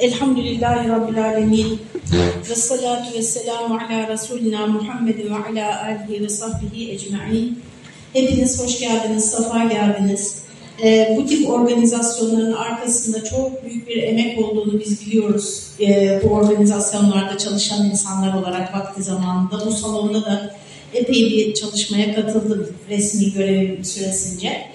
Elhamdülillahi Rabbil Alemin. Ve salatu ve selamu ala Resulina Muhammedin ve ala alihi ve sahbihi ecma'in. Hepiniz hoş geldiniz, safa geldiniz. Ee, bu tip organizasyonların arkasında çok büyük bir emek olduğunu biz biliyoruz. Ee, bu organizasyonlarda çalışan insanlar olarak vakti zamanında. Bu salonda da epey bir çalışmaya katıldım resmi görevim süresince.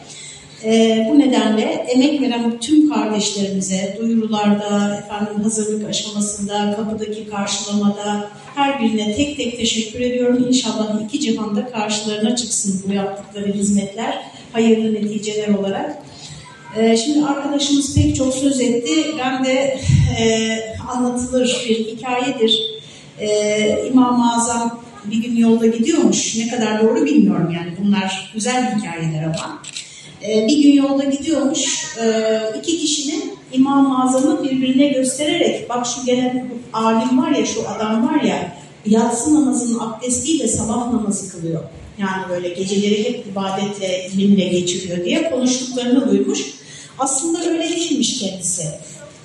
E, bu nedenle emek veren tüm kardeşlerimize duyurularda, efendim hazırlık aşamasında, kapıdaki karşılamada her birine tek tek teşekkür ediyorum. İnşallah iki cihanda karşılarına çıksın bu yaptıkları hizmetler, hayırlı neticeler olarak. E, şimdi arkadaşımız pek çok söz etti. Ben de e, anlatılır bir hikayedir. E, İmam-ı Azam bir gün yolda gidiyormuş. Ne kadar doğru bilmiyorum yani bunlar güzel hikayeler ama. Ee, bir gün yolda gidiyormuş. Ee, iki kişinin İmam-ı Azam'ı birbirine göstererek bak şu gelen alim var ya şu adam var ya yatsı namazının abdestiyle sabah namazı kılıyor. Yani böyle geceleri hep ibadetle, ilimle geçiriyor diye konuştuklarını duymuş. Aslında öyle değilmiş kendisi.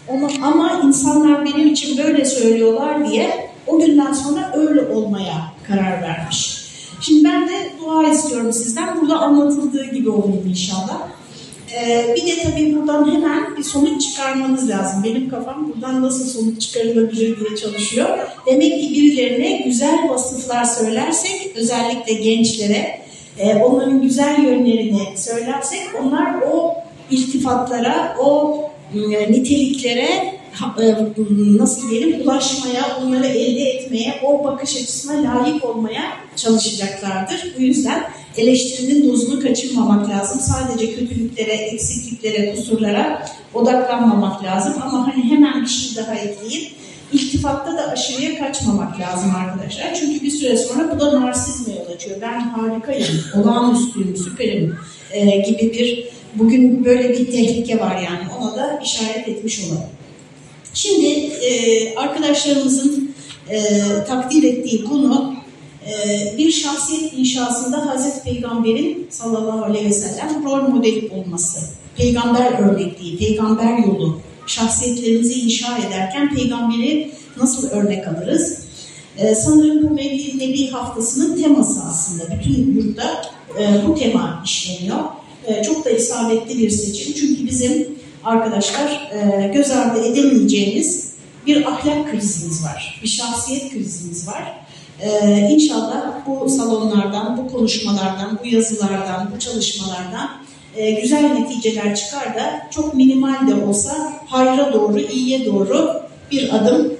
Ama, ama insanlar benim için böyle söylüyorlar diye o günden sonra öyle olmaya karar vermiş. Şimdi ben de dua istiyorum sizden. Burada anlatıldığı gibi olayım inşallah. Ee, bir de tabii buradan hemen bir sonuç çıkarmanız lazım. Benim kafam buradan nasıl sonuç çıkarılabilir diye çalışıyor. Demek ki birilerine güzel vasıflar söylersek, özellikle gençlere, e, onların güzel yönlerini söylersek, onlar o iltifatlara, o e, niteliklere nasıl diyelim ulaşmaya, onları elde etmeye, o bakış açısına layık olmaya çalışacaklardır. Bu yüzden eleştirinin dozunu kaçırmamak lazım. Sadece kötülüklere, eksikliklere, kusurlara odaklanmamak lazım. Ama hani hemen bir şey daha ekleyip iltifatta da aşırıya kaçmamak lazım arkadaşlar. Çünkü bir süre sonra bu da narsizme yol açıyor. Ben harikayım, olağanüstüyüm, süperim e, gibi bir bugün böyle bir tehlike var yani. Ona da işaret etmiş olalım. Şimdi e, arkadaşlarımızın e, takdir ettiği konu e, bir şahsiyet inşasında Hazreti Peygamber'in sallallahu aleyhi ve sellem rol modeli olması, peygamber örnekliği, peygamber yolu, şahsiyetlerimizi inşa ederken peygamberi nasıl örnek alırız? Ee, sanırım bu Mevlid Nebi haftasının teması aslında. Bütün yurtta e, bu tema işleniyor. E, çok da isabetli bir seçim. Çünkü bizim arkadaşlar e, göz ardı edemeyeceğimiz bir ahlak krizimiz var, bir şahsiyet krizimiz var. E, inşallah bu salonlardan, bu konuşmalardan, bu yazılardan, bu çalışmalardan e, güzel neticeler çıkar da çok minimal de olsa hayra doğru, iyiye doğru bir adım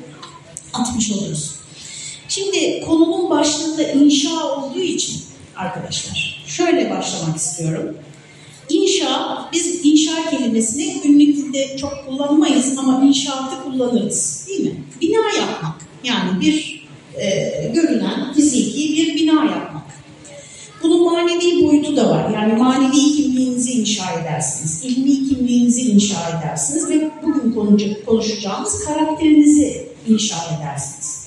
atmış oluruz. Şimdi konunun başlığında inşa olduğu için arkadaşlar şöyle başlamak istiyorum. İnşa, biz inşa kelimesini günlük dilde çok kullanmayız ama inşaatı kullanırız değil mi? Bina yapmak, yani bir e, görünen fiziki bir bina yapmak. Bunun manevi boyutu da var. Yani manevi kimliğinizi inşa edersiniz, ilmi kimliğinizi inşa edersiniz ve bugün konuşacağımız karakterinizi inşa edersiniz.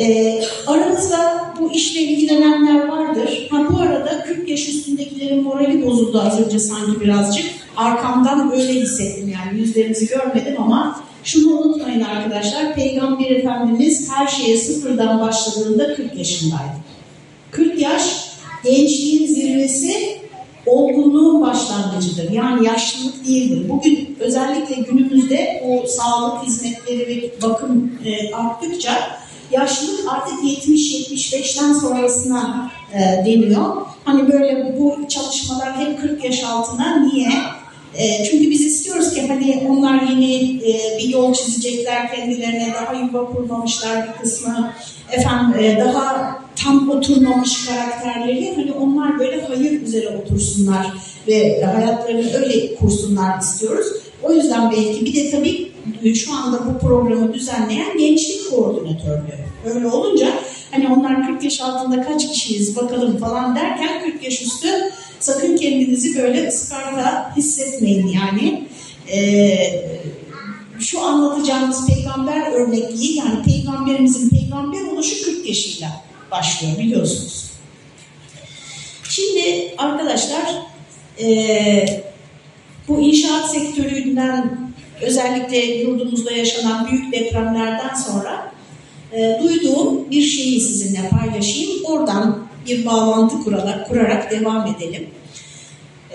Ee, aranızda bu işle ilgilenenler vardır. Ha bu arada 40 yaş üstündekilerin morali bozuldu az önce sanki birazcık. Arkamdan öyle hissettim yani yüzlerinizi görmedim ama şunu unutmayın arkadaşlar. Peygamber Efendimiz her şeye sıfırdan başladığında 40 yaşındaydı. 40 yaş gençliğin zirvesi olgunluğun başlangıcıdır. Yani yaşlılık değildir. Bugün özellikle günümüzde o sağlık hizmetleri ve bakım e, arttıkça yaşlılık artık 70-75'ten sonrasına e, deniyor. Hani böyle bu çalışmalar hep 40 yaş altına niye? E, çünkü biz istiyoruz ki hani onlar yeni e, bir yol çizecekler kendilerine daha yuva kurmamışlar bir kısmı efendim e, daha tam oturmamış karakterleri hani onlar böyle hayır üzere otursunlar ve hayatlarını öyle kursunlar istiyoruz. O yüzden belki bir de tabii şu anda bu programı düzenleyen gençlik koordinatörlüğü. Öyle olunca hani onlar 40 yaş altında kaç kişiyiz bakalım falan derken 40 yaş üstü sakın kendinizi böyle ıskarta hissetmeyin yani. Ee, şu anlatacağımız peygamber örnekliği yani peygamberimizin peygamber oluşu 40 yaşıyla başlıyor biliyorsunuz. Şimdi arkadaşlar e, bu inşaat sektöründen özellikle yurdumuzda yaşanan büyük depremlerden sonra e, duyduğum bir şeyi sizinle paylaşayım. Oradan bir bağlantı kurarak, kurarak devam edelim.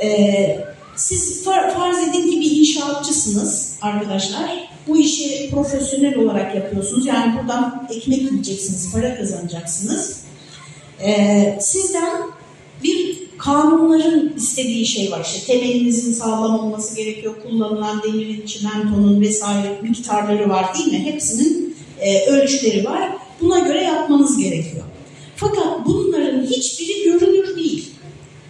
E, siz far, farz edin ki bir inşaatçısınız arkadaşlar. Bu işi profesyonel olarak yapıyorsunuz. Yani buradan ekmek yiyeceksiniz, para kazanacaksınız. E, sizden bir kanunların istediği şey var. İşte temelinizin sağlam olması gerekiyor. Kullanılan demirin, çimentonun vesaire miktarları var değil mi? Hepsinin e, ölçüleri var. Buna göre yapmanız gerekiyor. Fakat bunların hiçbiri görünür değil.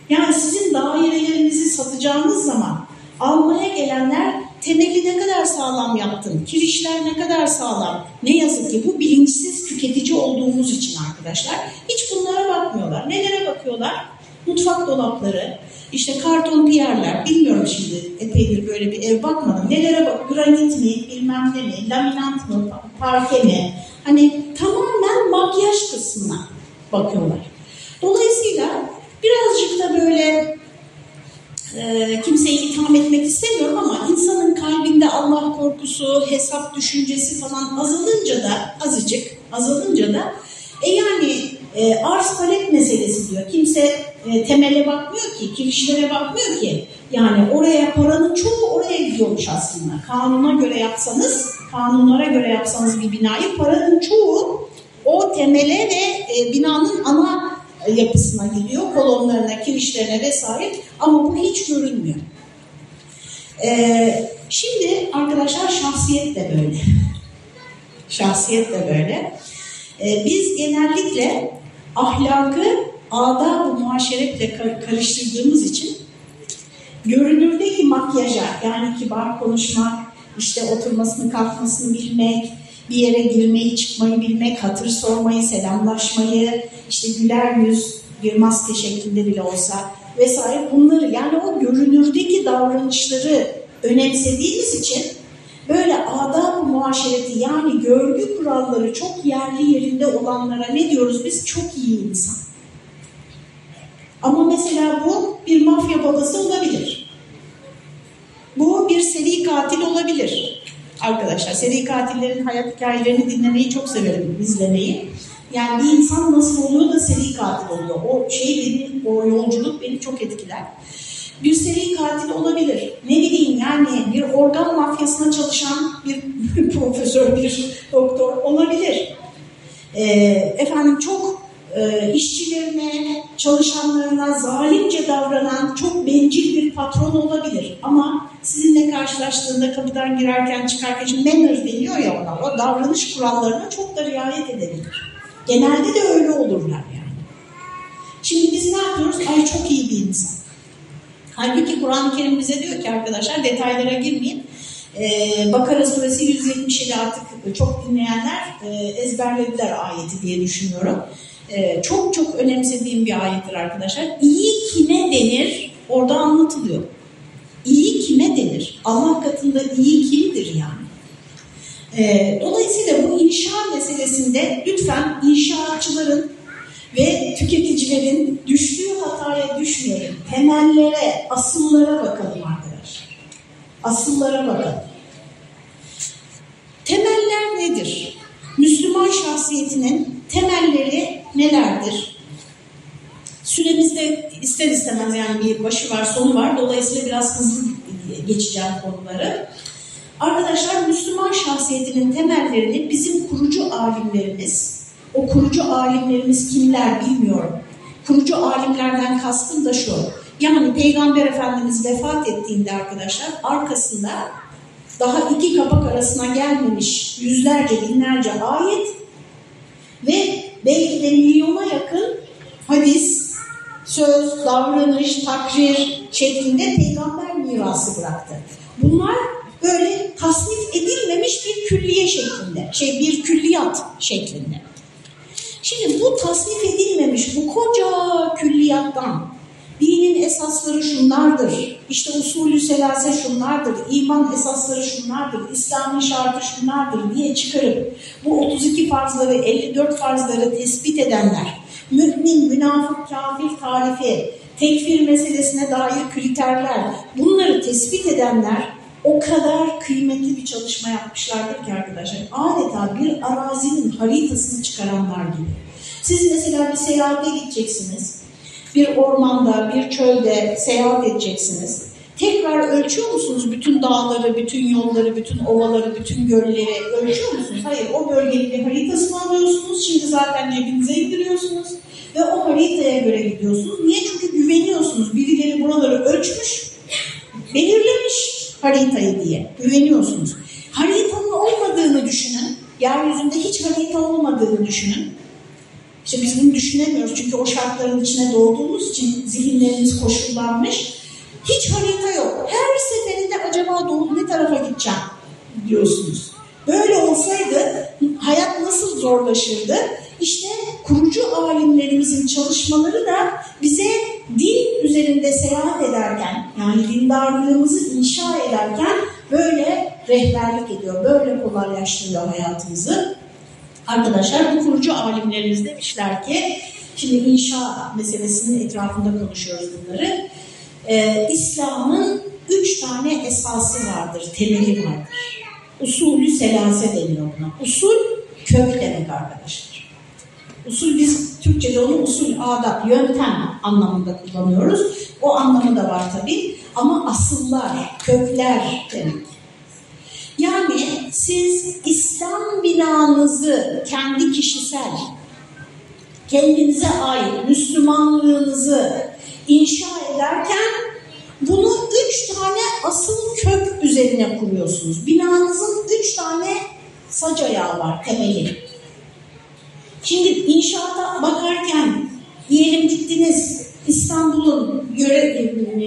Yani sizin dairelerinizi satacağınız zaman almaya gelenler temeli ne kadar sağlam yaptın, kirişler ne kadar sağlam. Ne yazık ki bu bilinçsiz tüketici olduğumuz için arkadaşlar. Hiç bunlara bakmıyorlar. Nelere bakıyorlar? Mutfak dolapları, işte karton piyerler, bilmiyorum şimdi epeydir böyle bir ev bakmadım. Nelere bak, granit mi, bilmem ne mi, laminant mı, parke mi? Hani tamamen makyaj kısmına bakıyorlar. Dolayısıyla birazcık da böyle e, kimseyi itham etmek istemiyorum ama insanın kalbinde Allah korkusu, hesap düşüncesi falan azalınca da azıcık azalınca da e yani e, arz talep meselesi diyor. Kimse e, temele bakmıyor ki, kirişlere bakmıyor ki. Yani oraya paranın çoğu oraya gidiyormuş aslında. Kanuna göre yapsanız, kanunlara göre yapsanız bir binayı paranın çoğu o temele ve e, binanın ana yapısına gidiyor. Kolonlarına, kirişlerine vesaire ama bu hiç görünmüyor. Ee, şimdi arkadaşlar şahsiyet de böyle. Şahsiyet de böyle. Ee, biz genellikle ahlakı adab-ı muaşeretle karıştırdığımız için görünürdeki makyaja yani kibar konuşmak, işte oturmasını kalkmasını bilmek, bir yere girmeyi çıkmayı bilmek, hatır sormayı, selamlaşmayı, işte güler yüz bir maske şeklinde bile olsa vesaire bunları yani o görünürdeki davranışları önemsediğimiz için böyle adab muaşereti yani görgü kuralları çok yerli yerinde olanlara ne diyoruz biz? Çok iyi insan. Ama mesela bu bir mafya babası olabilir. Bu bir seri katil olabilir. Arkadaşlar seri katillerin hayat hikayelerini dinlemeyi çok severim, izlemeyi. Yani bir insan nasıl oluyor da seri katil oluyor. O şey beni, o yolculuk beni çok etkiler. Bir seri katil olabilir. Ne bileyim yani bir organ mafyasına çalışan bir profesör, bir doktor olabilir. Ee, efendim çok e, işçilerine, çalışanlarına zalimce davranan çok bencil bir patron olabilir. Ama sizinle karşılaştığında kapıdan girerken çıkarken, şimdi manner deniyor ya ona, o davranış kurallarına çok da riayet edebilir. Genelde de öyle olurlar yani. Şimdi biz ne yapıyoruz? Ay çok iyi bir insan. Halbuki Kur'an-ı Kerim bize diyor ki arkadaşlar detaylara girmeyeyim. Ee, Bakara suresi 177 artık çok dinleyenler e, ezberlediler ayeti diye düşünüyorum. Ee, çok çok önemsediğim bir ayettir arkadaşlar. İyi kime denir? Orada anlatılıyor. İyi kime denir? Allah katında iyi kimdir yani? Ee, dolayısıyla bu inşa meselesinde lütfen inşaatçıların ve tüketicilerin düştüğü hataya düşmeyelim. Temellere, asıllara bakalım arkadaşlar. Asıllara bakalım. Temeller nedir? Müslüman şahsiyetinin temelleri nelerdir? Süremizde ister istemez yani bir başı var, sonu var. Dolayısıyla biraz hızlı geçeceğim konuları. Arkadaşlar Müslüman şahsiyetinin temellerini bizim kurucu alimlerimiz, o kurucu alimlerimiz kimler bilmiyorum. Kurucu alimlerden kastım da şu. Yani Peygamber Efendimiz vefat ettiğinde arkadaşlar arkasında daha iki kapak arasına gelmemiş yüzlerce binlerce ayet ve belki de milyona yakın hadis, söz, davranış, takrir şeklinde peygamber mirası bıraktı. Bunlar böyle tasnif edilmemiş bir külliye şeklinde, şey bir külliyat şeklinde. Şimdi bu tasnif edilmemiş bu koca külliyattan dinin esasları şunlardır, işte usulü selase şunlardır, iman esasları şunlardır, İslam'ın şartı şunlardır diye çıkarıp bu 32 farzları, 54 farzları tespit edenler, mümin, münafık, kafir tarifi, tekfir meselesine dair kriterler, bunları tespit edenler o kadar kıymetli bir çalışma yapmışlardır ki arkadaşlar. Adeta bir arazinin haritasını çıkaranlar gibi. Siz mesela bir seyahate gideceksiniz. Bir ormanda, bir çölde seyahat edeceksiniz. Tekrar ölçüyor musunuz bütün dağları, bütün yolları, bütün ovaları, bütün gölleri ölçüyor musunuz? Hayır, o bölgenin bir haritasını alıyorsunuz. Şimdi zaten cebinize indiriyorsunuz ve o haritaya göre gidiyorsunuz. Niye? Çünkü güveniyorsunuz. Birileri buraları ölçmüş, belirlemiş haritayı diye. Güveniyorsunuz. Haritanın olmadığını düşünün. Yeryüzünde hiç harita olmadığını düşünün. İşte biz bunu düşünemiyoruz çünkü o şartların içine doğduğumuz için zihinlerimiz koşullanmış. Hiç harita yok. Her seferinde acaba doğu ne tarafa gideceğim diyorsunuz. Böyle olsaydı hayat nasıl zorlaşırdı? İşte kurucu alimlerimizin çalışmaları da bize din üzerinde seyahat ederken, yani dindarlığımızı inşa ederken böyle rehberlik ediyor, böyle kolaylaştırıyor hayatımızı. Arkadaşlar bu kurucu alimlerimiz demişler ki, şimdi inşa meselesinin etrafında konuşuyoruz bunları. Ee, İslam'ın üç tane esası vardır, temeli vardır. Usulü selase deniyor buna. Usul kök demek arkadaşlar. Usul biz Türkçe'de onu usul, adab, yöntem anlamında kullanıyoruz. O anlamı da var tabii. Ama asıllar, kökler demek. Yani siz İslam binanızı kendi kişisel, kendinize ait Müslümanlığınızı inşa ederken bunu üç tane asıl kök üzerine kuruyorsunuz. Binanızın üç tane sac ayağı var, temeli. Şimdi inşaata bakarken diyelim gittiniz İstanbul'un göre, e,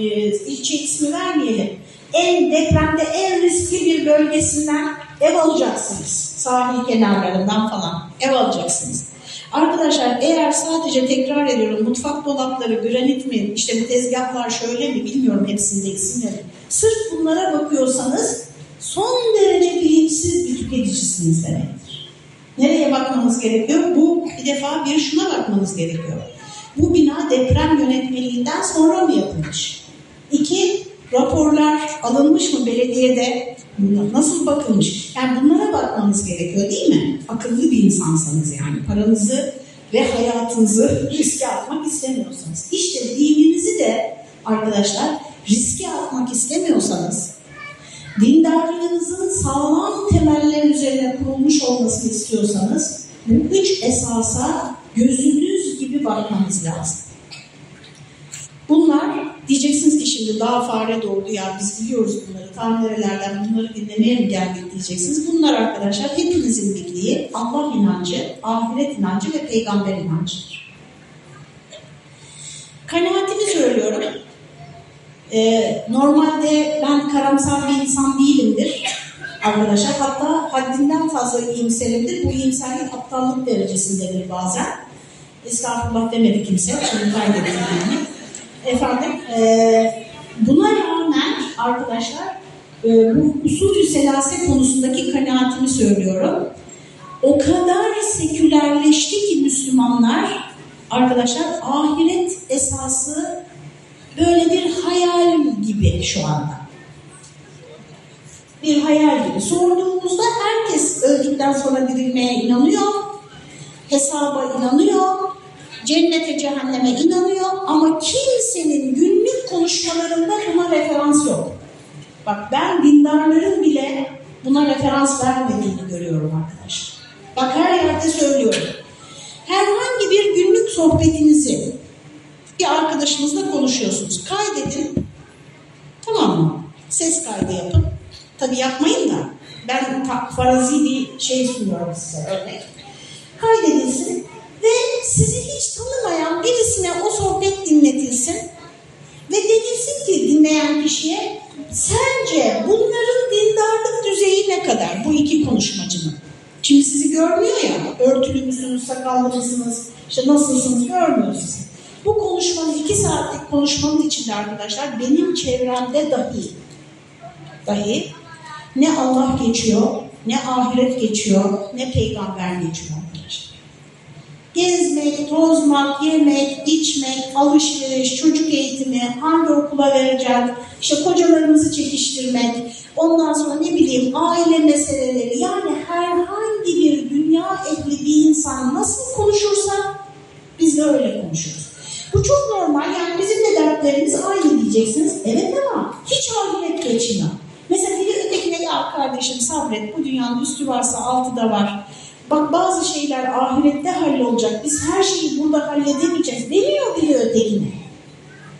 ilçe ismi vermeyelim. En depremde en riskli bir bölgesinden ev alacaksınız. Sahil kenarlarından falan ev alacaksınız. Arkadaşlar eğer sadece tekrar ediyorum mutfak dolapları granit mi işte bu tezgahlar şöyle mi bilmiyorum hepsinde isimleri. Sırf bunlara bakıyorsanız son derece bilinçsiz bir tüketicisiniz demektir. Nereye bakmamız gerekiyor? Bu bir defa bir şuna bakmamız gerekiyor. Bu bina deprem yönetmeliğinden sonra mı yapılmış? İki, raporlar alınmış mı belediyede? Nasıl bakılmış? Yani bunlara bakmanız gerekiyor değil mi? Akıllı bir insansanız yani. Paranızı ve hayatınızı riske atmak istemiyorsanız. İşte dininizi de arkadaşlar riske atmak istemiyorsanız dindarlığınızın sağlam temeller üzerine kurulmuş olmasını istiyorsanız bu üç esasa gözünüz gibi bakmanız lazım. Bunlar diyeceksiniz ki şimdi daha fare doğdu ya biz biliyoruz bunları tam nerelerden bunları dinlemeye mi geldik diyeceksiniz. Bunlar arkadaşlar hepinizin bildiği Allah inancı, ahiret inancı ve peygamber inancıdır. Kanaatimi söylüyorum. Ee, normalde ben karamsar bir insan değilimdir arkadaşlar. Hatta haddinden fazla iyimserimdir. Bu iyimserlik aptallık derecesindedir bazen. Estağfurullah demedi kimse. Şimdi kaydedin yani. Efendim, e, buna rağmen arkadaşlar e, bu usulü selase konusundaki kanaatimi söylüyorum. O kadar sekülerleşti ki Müslümanlar arkadaşlar ahiret esası böyle bir hayal gibi şu anda. Bir hayal gibi. Sorduğumuzda herkes öldükten sonra dirilmeye inanıyor, hesaba inanıyor, cennete cehenneme inanıyor ama kimsenin günlük konuşmalarında buna referans yok. Bak ben dindarların bile buna referans vermediğini görüyorum arkadaşlar. Bak her yerde söylüyorum. Herhangi bir günlük sohbetinizi bir arkadaşınızla konuşuyorsunuz. Kaydedin. Tamam mı? Ses kaydı yapın. Tabi yapmayın da. Ben farazi bir şey sunuyorum size örnek. Kaydedilsin ve sizi hiç tanımayan birisine o sohbet dinletilsin ve denilsin ki dinleyen kişiye sence bunların dindarlık düzeyi ne kadar bu iki konuşmacının? Şimdi sizi görmüyor ya, örtülü müsünüz, sakallı mısınız, işte nasılsınız görmüyor sizi. Bu konuşmanın iki saatlik konuşmanın içinde arkadaşlar benim çevremde dahi dahi ne Allah geçiyor, ne ahiret geçiyor, ne peygamber geçiyor arkadaşlar. Gezmek, tozmak, yemek, içmek, alışveriş, çocuk eğitimi, hangi okula vereceğim, işte kocalarımızı çekiştirmek, ondan sonra ne bileyim aile meseleleri yani herhangi bir dünya ehli bir insan nasıl konuşursa biz de öyle konuşuruz. Bu çok normal yani bizim de dertlerimiz aynı diyeceksiniz. Evet ama hiç ahiret geçmiyor. Mesela biri ötekine ya kardeşim sabret bu dünyanın üstü varsa altı da var. Bak bazı şeyler ahirette hallolacak. Biz her şeyi burada halledemeyeceğiz demiyor biri ötekine.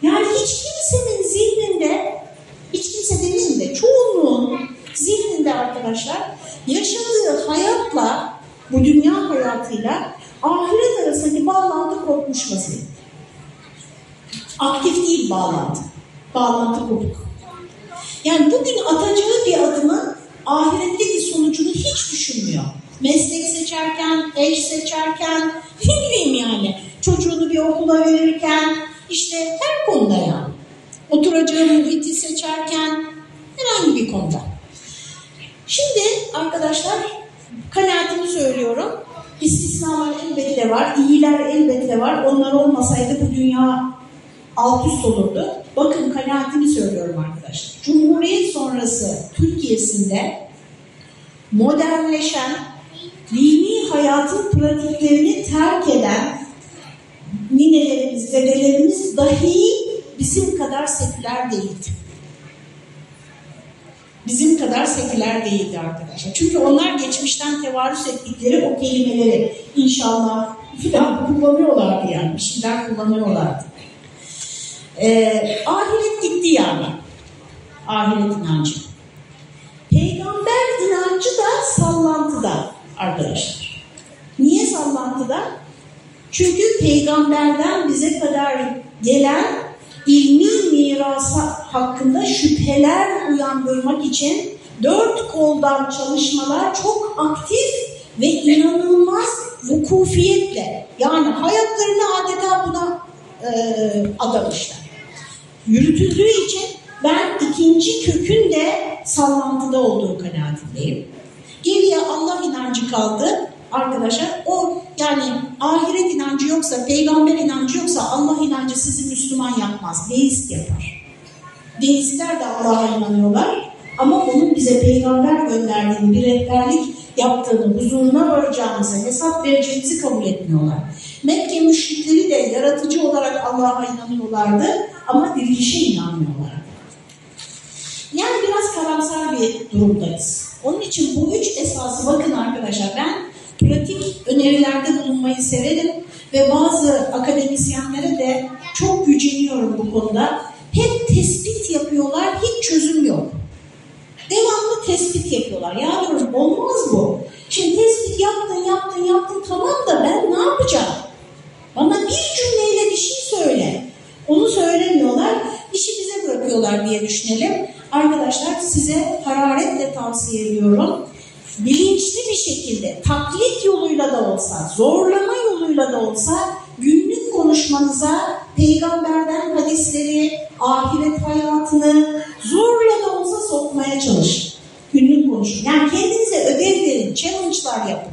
Yani hiç kimsenin zihninde, hiç kimse demeyeyim de çoğunluğun zihninde arkadaşlar yaşadığı hayatla, bu dünya hayatıyla ahiret arasındaki bağlantı kopmuş vaziyette. Aktif değil bağlantı. Bağlantı kopuk. Yani bugün atacağı bir adımın ahiretteki sonucunu hiç düşünmüyor. Meslek seçerken, eş seçerken, ne bileyim yani çocuğunu bir okula verirken, işte her konuda yani. Oturacağı muhiti seçerken, herhangi bir konuda. Şimdi arkadaşlar kanaatimi söylüyorum. İstisnalar elbette var, iyiler elbette var. Onlar olmasaydı bu dünya alt üst olurdu. Bakın kanaatimi söylüyorum arkadaşlar. Cumhuriyet sonrası Türkiye'sinde modernleşen, dini hayatın pratiklerini terk eden ninelerimiz, dedelerimiz dahi bizim kadar seküler değildi. Bizim kadar seküler değildi arkadaşlar. Çünkü onlar geçmişten tevarüs ettikleri o kelimeleri inşallah filan kullanıyorlardı yani. Bir şeyler kullanıyorlardı. Ee, ahiret gitti yani. Ahiret inancı. Peygamber inancı da sallantıda arkadaşlar. Niye sallantıda? Çünkü peygamberden bize kadar gelen ilmi mirası hakkında şüpheler uyandırmak için dört koldan çalışmalar çok aktif ve inanılmaz vukufiyetle yani hayatlarını adeta buna e, adamışlar. Yürütüldüğü için ben ikinci kökün de sallantıda olduğu kanaatindeyim. Geriye Allah inancı kaldı arkadaşlar. O yani ahiret inancı yoksa, peygamber inancı yoksa Allah inancı sizi Müslüman yapmaz. Deist yapar. Deistler de Allah'a inanıyorlar ama onun bize peygamber gönderdiğini, bir rehberlik yaptığını, huzuruna varacağımızı, hesap vereceğimizi kabul etmiyorlar. Mekke müşrikleri de yaratıcı olarak Allah'a inanıyorlardı ama dirilişe inanmıyorlardı. Yani biraz karamsar bir durumdayız. Onun için bu üç esası bakın arkadaşlar ben pratik önerilerde bulunmayı severim ve bazı akademisyenlere de çok güceniyorum bu konuda. Hep tespit yapıyorlar, hiç çözüm yok. Devamlı tespit yapıyorlar. Ya diyorum olmaz bu. Şimdi tespit yaptın, yaptın, yaptın tamam da ben ne yapacağım? Bana bir cümleyle bir şey söyle. Onu söylemiyorlar, işi bize bırakıyorlar diye düşünelim. Arkadaşlar size hararetle tavsiye ediyorum. Bilinçli bir şekilde taklit yoluyla da olsa, zorlama yoluyla da olsa konuşmanıza peygamberden hadisleri, ahiret hayatını zorla da olsa sokmaya çalışın. Günlük konuşun. Yani kendinize ödev verin, challenge'lar yapın.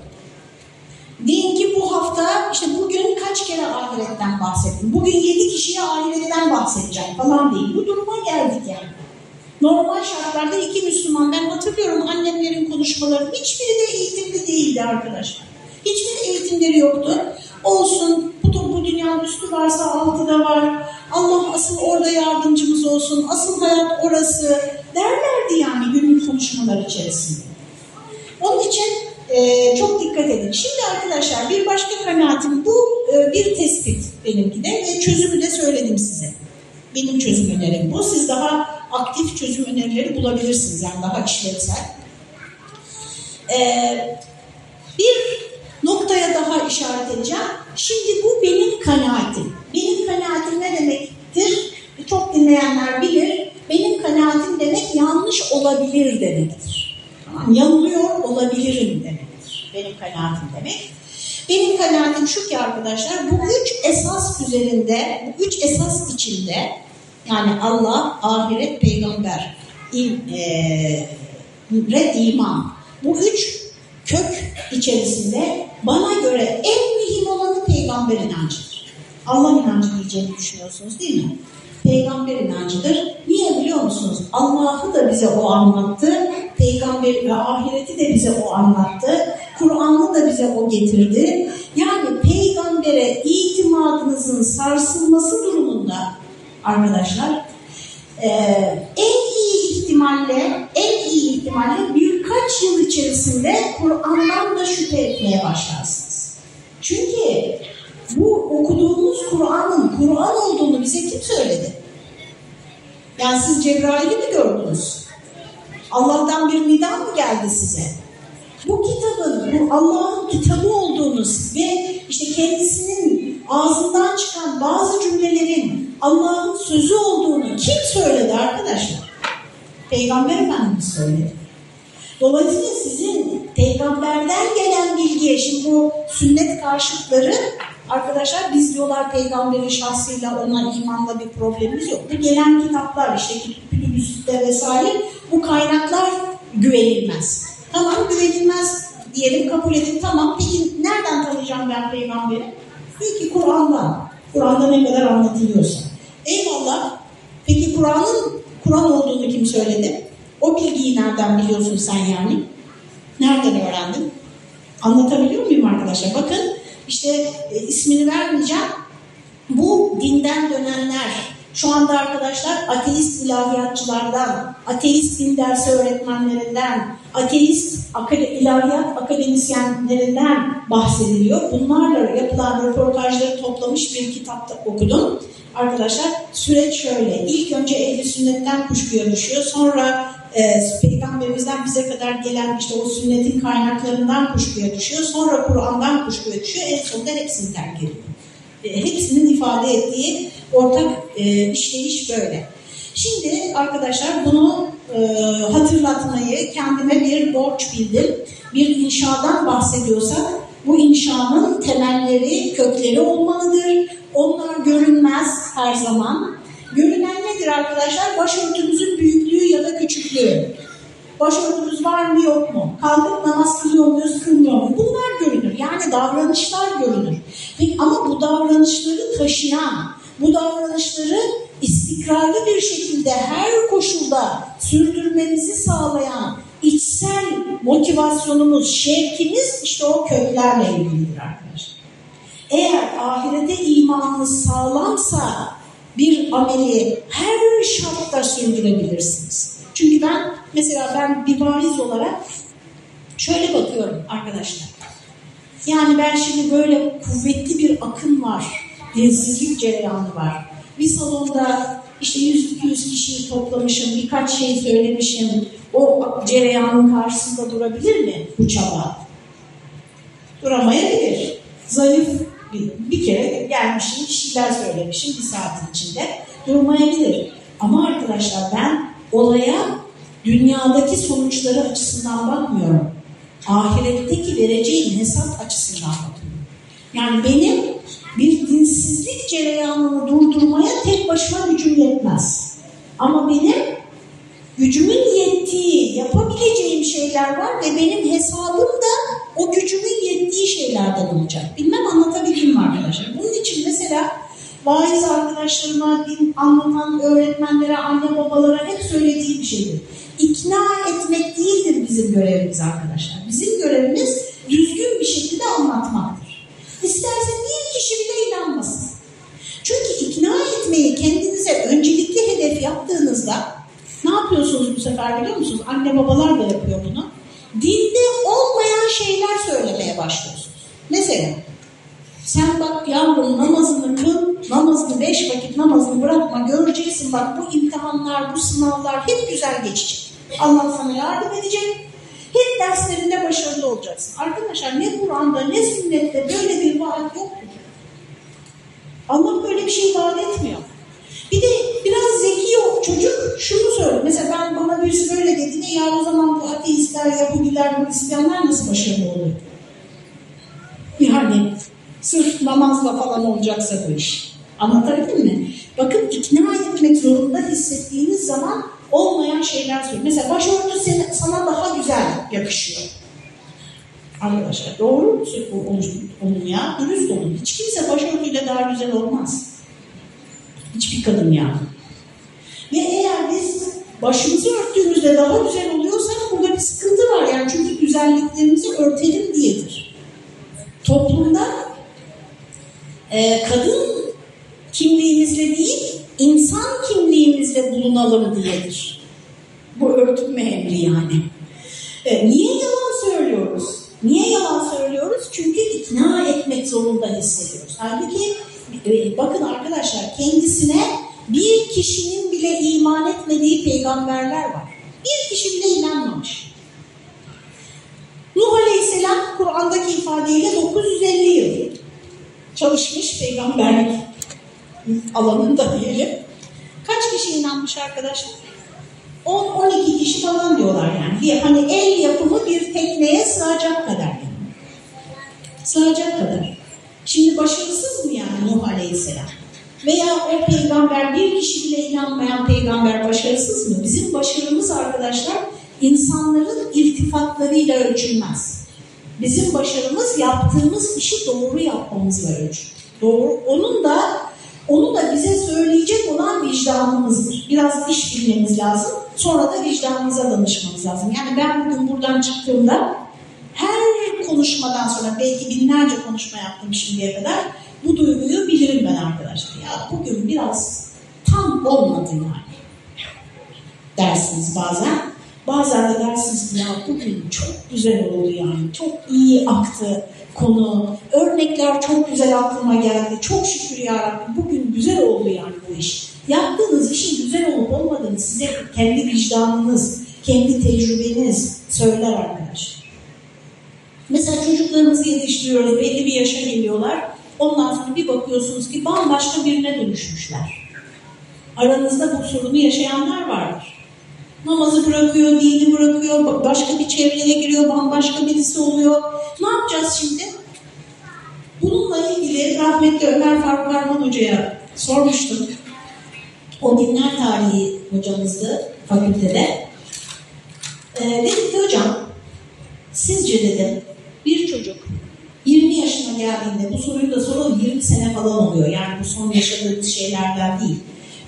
Deyin ki bu hafta işte bugün kaç kere ahiretten bahsettim. Bugün yedi kişiye ahiretten bahsedeceğim falan değil. Bu duruma geldik yani. Normal şartlarda iki Müslüman ben hatırlıyorum annemlerin konuşmaları hiçbiri de eğitimli değildi arkadaşlar. Hiçbir eğitimleri yoktu. Olsun bu, bu dünyanın üstü varsa altı da var. Allah asıl orada yardımcımız olsun. Asıl hayat orası derlerdi yani günlük konuşmalar içerisinde. Onun için e, çok dikkat edin. Şimdi arkadaşlar bir başka kanaatim bu e, bir tespit benimki de ve çözümü de söyledim size. Benim çözüm önerim bu. Siz daha aktif çözüm önerileri bulabilirsiniz. Yani daha işlevsel. Ee, bir noktaya daha işaret edeceğim. Şimdi bu benim kanaatim. Benim kanaatim ne demektir? Çok dinleyenler bilir. Benim kanaatim demek yanlış olabilir demektir. Tamam. Yanılıyor olabilirim demektir. Benim kanaatim demek. Benim kanaatim şu ki arkadaşlar bu üç esas üzerinde, bu üç esas içinde yani Allah, ahiret, peygamber, im, e, red iman. Bu üç kök içerisinde bana göre en mühim olanı peygamber inancıdır. Allah inancı diyeceğini düşünüyorsunuz değil mi? Peygamber inancıdır. Niye biliyor musunuz? Allah'ı da bize o anlattı, peygamberi ve ahireti de bize o anlattı, Kur'an'ı da bize o getirdi. Yani peygambere itimadınızın sarsılması durumunda arkadaşlar e, en ihtimalle en iyi ihtimalle birkaç yıl içerisinde Kur'an'dan da şüphe etmeye başlarsınız. Çünkü bu okuduğumuz Kur'an'ın Kur'an olduğunu bize kim söyledi? Yani siz Cebrail'i mi gördünüz? Allah'tan bir nida mı geldi size? Bu kitabın, bu Allah'ın kitabı olduğunuz ve işte kendisinin ağzından çıkan bazı cümlelerin Allah'ın sözü olduğunu kim söyledi arkadaşlar? Peygamber Efendimiz söyledi. Dolayısıyla sizin peygamberden gelen bilgiye, şimdi bu sünnet karşıtları arkadaşlar biz diyorlar peygamberin şahsıyla ona imanla bir problemimiz yok. Bu gelen kitaplar işte kütübüste vesaire bu kaynaklar güvenilmez. Tamam güvenilmez diyelim kabul edin tamam peki nereden tanıyacağım ben peygamberi? Diyor ki Kur'an'dan. Kur'an'da ne kadar anlatılıyorsa. Eyvallah. Peki Kur'an'ın Kur'an olduğunu kim söyledi? O bilgiyi nereden biliyorsun sen yani? Nereden öğrendin? Anlatabiliyor muyum arkadaşlar? Bakın işte e, ismini vermeyeceğim. Bu dinden dönenler, şu anda arkadaşlar ateist ilahiyatçılardan, ateist din dersi öğretmenlerinden, ateist ilahiyat akademisyenlerinden bahsediliyor. Bunlarla yapılan röportajları toplamış bir kitapta okudum. Arkadaşlar süreç şöyle. İlk önce ehli sünnetten kuşkuya düşüyor. Sonra e, peygamberimizden bize kadar gelen işte o sünnetin kaynaklarından kuşkuya düşüyor. Sonra Kur'an'dan kuşkuya düşüyor. En sonunda hepsini terk ediyor. E, hepsinin ifade ettiği ortak e, işleyiş böyle. Şimdi arkadaşlar bunu e, hatırlatmayı kendime bir borç bildim. Bir inşadan bahsediyorsak bu inşanın temelleri, kökleri olmalıdır. Onlar görünmez her zaman. Görünen nedir arkadaşlar? Başörtümüzün büyüklüğü ya da küçüklüğü. Başörtümüz var mı yok mu? Kalkıp namaz kılıyor muyuz, kılmıyor mu? Bunlar görünür. Yani davranışlar görünür. Peki, ama bu davranışları taşıyan, bu davranışları istikrarlı bir şekilde her koşulda sürdürmemizi sağlayan içsel motivasyonumuz, şevkimiz işte o köklerle ilgilidir arkadaşlar. Eğer ahirete imanınız sağlamsa bir ameli her şartta sürdürebilirsiniz. Çünkü ben mesela ben bir vaiz olarak şöyle bakıyorum arkadaşlar. Yani ben şimdi böyle kuvvetli bir akım var, dinsizlik cereyanı var. Bir salonda işte 100-200 kişiyi toplamışım, birkaç şey söylemişim. O cereyanın karşısında durabilir mi bu çaba? Duramayabilir. Zayıf bir, bir kere gelmişim, bir şeyler söylemişim bir saatin içinde. Durmayabilir. Ama arkadaşlar ben olaya dünyadaki sonuçları açısından bakmıyorum. Ahiretteki vereceğim hesap açısından bakıyorum. Yani benim bir dinsizlik cereyanını durdurmaya tek başıma gücüm yetmez. Ama benim gücümün yettiği, yapabileceğim şeyler var ve benim hesabım da o gücümün yettiği şeylerden olacak. Bilmem anlatabildim mi arkadaşlar? Bunun için mesela vaiz arkadaşlarıma, din anlatan öğretmenlere, anne babalara hep söylediği bir şeydir. İkna etmek değildir bizim görevimiz arkadaşlar. Bizim görevimiz düzgün bir şekilde anlatmaktır. İsterse bir kişi bile inanmasın. Çünkü ikna etmeyi kendinize öncelikli hedef yaptığınızda ne yapıyorsunuz bu sefer biliyor musunuz? Anne babalar da yapıyor bunu. Dinde olmayan şeyler söylemeye başlıyorsunuz. Mesela sen bak yavrum namazını kıl, namazını beş vakit namazını bırakma göreceksin bak bu imtihanlar, bu sınavlar hep güzel geçecek. Allah sana yardım edecek. Hep derslerinde başarılı olacaksın. Arkadaşlar ne Kur'an'da ne sünnette böyle bir vaat yoktur. Allah böyle bir şey vaat etmiyor. Bir de biraz zeki o çocuk şunu söylüyor. Mesela ben bana birisi böyle dediğinde ya o zaman bu ateistler, Yahudiler, Hristiyanlar nasıl başarılı oluyor? Yani sırf namazla falan olacaksa bu iş. Anlatabildim mi? Bakın ikna etmek zorunda hissettiğiniz zaman olmayan şeyler söylüyor. Mesela başörtü sana daha güzel yakışıyor. Arkadaşlar doğru olun ya? Dürüst olun. Hiç kimse başörtüyle daha güzel olmaz. Hiçbir kadın yani. Ve eğer biz başımızı örttüğümüzde daha güzel oluyorsa burada bir sıkıntı var. Yani çünkü güzelliklerimizi örtelim diyedir. Toplumda e, kadın kimliğimizle değil, insan kimliğimizle bulunalım diyedir. Bu örtünme emri yani. E, niye yalan söylüyoruz? Niye yalan söylüyoruz? Çünkü ikna etmek zorunda hissediyoruz. Halbuki e, bakın arkadaşlar kendisine bir kişinin bile iman etmediği peygamberler var. Bir kişi bile inanmamış. Nuh Aleyhisselam Kur'an'daki ifadeyle 950 yıl çalışmış peygamberlik alanında diyelim. Kaç kişi inanmış arkadaşlar? 10-12 kişi falan diyorlar yani. Hani el yapımı bir tekneye sığacak kadar yani. Sığacak kadar. Şimdi başarısız mı yani Nuh Aleyhisselam? Veya o peygamber bir kişi bile inanmayan peygamber başarısız mı? Bizim başarımız arkadaşlar insanların irtifatlarıyla ölçülmez. Bizim başarımız yaptığımız işi doğru yapmamızla ölçülür. Doğru. Onun da onu da bize söyleyecek olan vicdanımızdır. Biraz iş bilmemiz lazım. Sonra da vicdanımıza danışmamız lazım. Yani ben bugün buradan çıktığımda her konuşmadan sonra belki binlerce konuşma yaptım şimdiye kadar bu duyguyu bilirim ben arkadaşlar. Ya bugün biraz tam olmadı yani dersiniz bazen. Bazen de dersiniz ya bugün çok güzel oldu yani. Çok iyi aktı konu. Örnekler çok güzel aklıma geldi. Çok şükür ya bugün güzel oldu yani bu iş. Yaptığınız işin güzel olup olmadığını size kendi vicdanınız, kendi tecrübeniz söyler arkadaşlar. Mesela çocuklarımızı yetiştiriyoruz, belli bir yaşa geliyorlar. Ondan sonra bir bakıyorsunuz ki bambaşka birine dönüşmüşler. Aranızda bu sorunu yaşayanlar vardır. Namazı bırakıyor, dini bırakıyor, başka bir çevreye giriyor, bambaşka birisi oluyor. Ne yapacağız şimdi? Bununla ilgili rahmetli Ömer Faruk Harman Hoca'ya sormuştum. O dinler tarihi hocamızdı fakültede. Ee, dedim ki hocam, sizce dedim bir çocuk 20 yaşına geldiğinde, bu soruyu da soralım 20 sene falan oluyor. Yani bu son yaşadığımız şeylerden değil.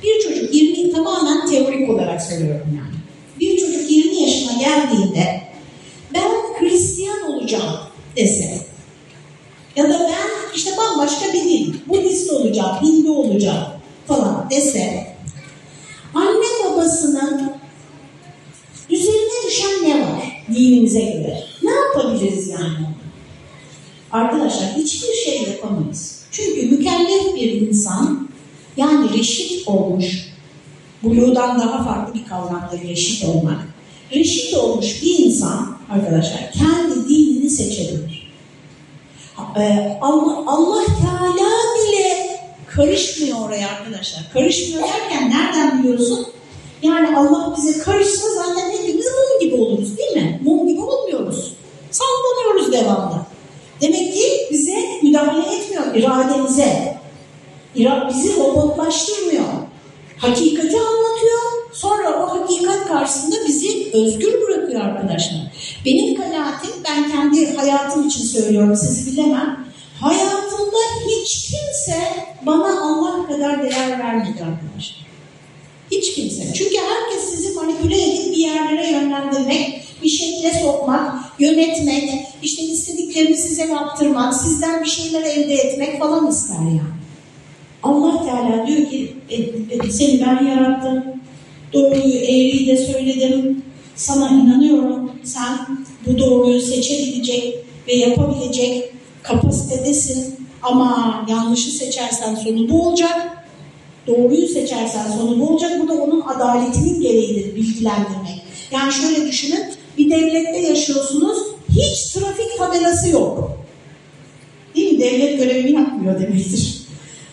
Bir çocuk 20 tamamen teorik olarak söylüyorum yani. Bir çocuk 20 yaşına geldiğinde ben Hristiyan olacağım dese ya da ben işte bambaşka bir din, Budist olacağım, Hindu olacağım falan dese anne babasının üzerine düşen ne var dinimize göre? Ne yapabiliriz yani? Arkadaşlar hiçbir şey yapamayız. Çünkü mükellef bir insan yani reşit olmuş, buluğdan daha farklı bir kavramdır reşit olmak. Reşit olmuş bir insan arkadaşlar kendi dinini seçebilir. Ee, Allah, Allah Teala bile karışmıyor oraya arkadaşlar. Karışmıyor derken nereden biliyorsun? Yani Allah bize karışsa zaten hepimiz mum gibi oluruz değil mi? Mum gibi olmuyoruz. Sallanıyoruz devamlı. Demek ki bize müdahale etmiyor irademize. Bizi robotlaştırmıyor. Hakikati anlatıyor. Sonra o hakikat karşısında bizi özgür bırakıyor arkadaşlar. Benim kanaatim, ben kendi hayatım için söylüyorum, sizi bilemem. Hayatımda hiç kimse bana Allah kadar değer vermedi arkadaşlar. Hiç kimse. Çünkü herkes sizi manipüle edip bir yerlere yönlendirmek, bir şekle sokmak, yönetmek, işte istediklerini size yaptırmak, sizden bir şeyler elde etmek falan ister yani. Allah Teala diyor ki e, e, seni ben yarattım, doğruyu eğriyi de söyledim, sana inanıyorum, sen bu doğruyu seçebilecek ve yapabilecek kapasitedesin ama yanlışı seçersen sonu bu olacak, doğruyu seçersen sonu bu olacak, bu da onun adaletinin gereğidir bilgilendirmek. Yani şöyle düşünün, bir devlette yaşıyorsunuz, hiç trafik tabelası yok. Değil mi? Devlet görevini yapmıyor demektir.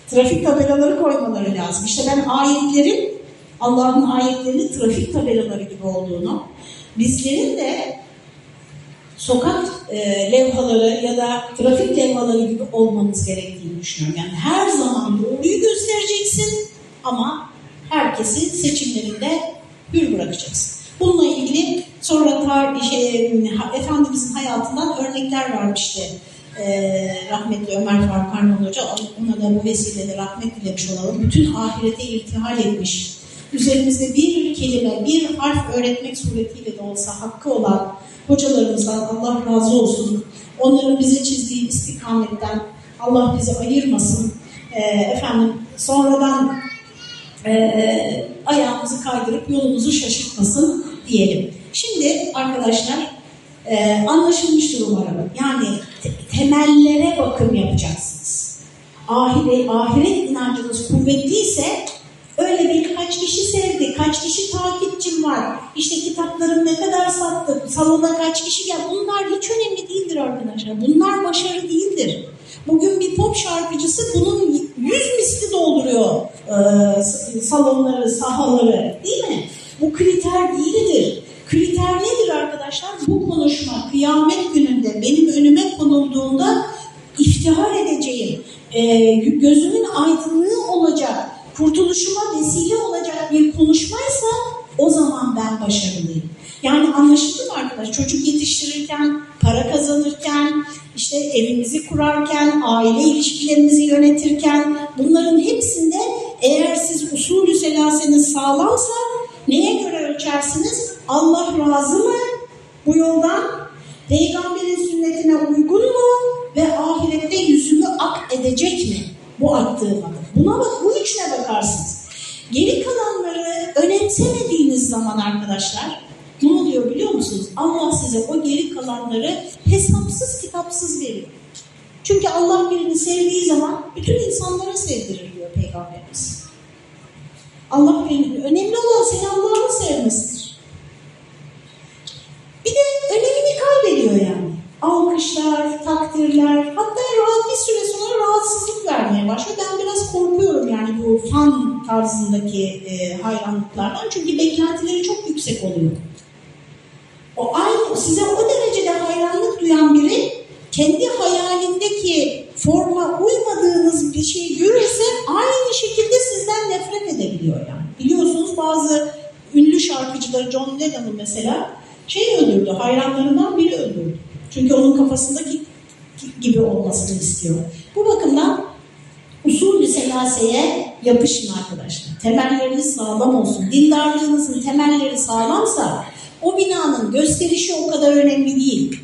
Trafik tabelaları koymaları lazım. İşte ben ayetlerin, Allah'ın ayetlerinin trafik tabelaları gibi olduğunu, bizlerin de sokak e, levhaları ya da trafik levhaları gibi olmamız gerektiğini düşünüyorum. Yani her zaman doğruyu göstereceksin ama herkesi seçimlerinde hür bırakacaksın. Bununla ilgili sonra tarih, şey, Efendimizin hayatından örnekler varmıştı. Ee, rahmetli Ömer Faruk Arnoğlu Hoca ona da bu vesileyle rahmet dilemiş olalım. Bütün ahirete irtihal etmiş üzerimizde bir kelime, bir harf öğretmek suretiyle de olsa hakkı olan hocalarımızdan Allah razı olsun. Onların bize çizdiği istikametten Allah bizi ayırmasın. E, efendim sonradan e, ayağımızı kaydırıp yolumuzu şaşırtmasın diyelim. Şimdi arkadaşlar e, anlaşılmıştır umarım. Yani te temellere bakım yapacaksınız. Ahiret, ahiret inancınız kuvvetliyse öyle birkaç kişi sevdi, kaç kişi takipçim var, işte kitaplarım ne kadar sattı, salona kaç kişi gel. Bunlar hiç önemli değildir arkadaşlar. Bunlar başarı değildir. Bugün bir pop şarkıcısı bunun yüz misli dolduruyor e, salonları, sahaları değil mi? Bu kriter değildir. Kriter nedir arkadaşlar? Bu konuşma kıyamet gününde benim önüme konulduğunda iftihar edeceğim, e, gözümün aydınlığı olacak, kurtuluşuma vesile olacak bir konuşmaysa o zaman ben başarılıyım. Yani anlaşıldı mı arkadaş? Çocuk yetiştirirken, para kazanırken, işte evimizi kurarken, aile ilişkilerimizi yönetirken bunların hepsinde eğer siz usulü selaseniz sağlamsa neye göre ölçersiniz? Allah razı mı bu yoldan? Peygamberin sünnetine uygun mu? Ve ahirette yüzümü ak edecek mi? Bu attığım adım. Buna bak, bu üçüne bakarsınız. Geri kalanları önemsemediğiniz zaman arkadaşlar ne oluyor biliyor musunuz? Allah size o geri kalanları hesapsız kitapsız veriyor. Çünkü Allah birini sevdiği zaman bütün insanlara sevdirir diyor Peygamberimiz. Allah birini, önemli olan seni Allah'ın sevmesidir. Bir de önemini kaybediyor yani. Alkışlar, takdirler, hatta rahat bir süre sonra rahatsızlık vermeye başlıyor. Ben biraz korkuyorum yani bu fan tarzındaki e, hayranlıklardan. Çünkü beklentileri çok yüksek oluyor. O aynı size o derecede hayranlık duyan biri kendi hayalindeki forma uymadığınız bir şey görürse aynı şekilde sizden nefret edebiliyor yani. Biliyorsunuz bazı ünlü şarkıcıları John Lennon'ı mesela şey öldürdü, hayranlarından biri öldürdü. Çünkü onun kafasındaki gibi olmasını istiyor. Bu bakımdan usul selaseye yapışın arkadaşlar. Temelleriniz sağlam olsun. Dindarlığınızın temelleri sağlamsa o binanın gösterişi o kadar önemli değil.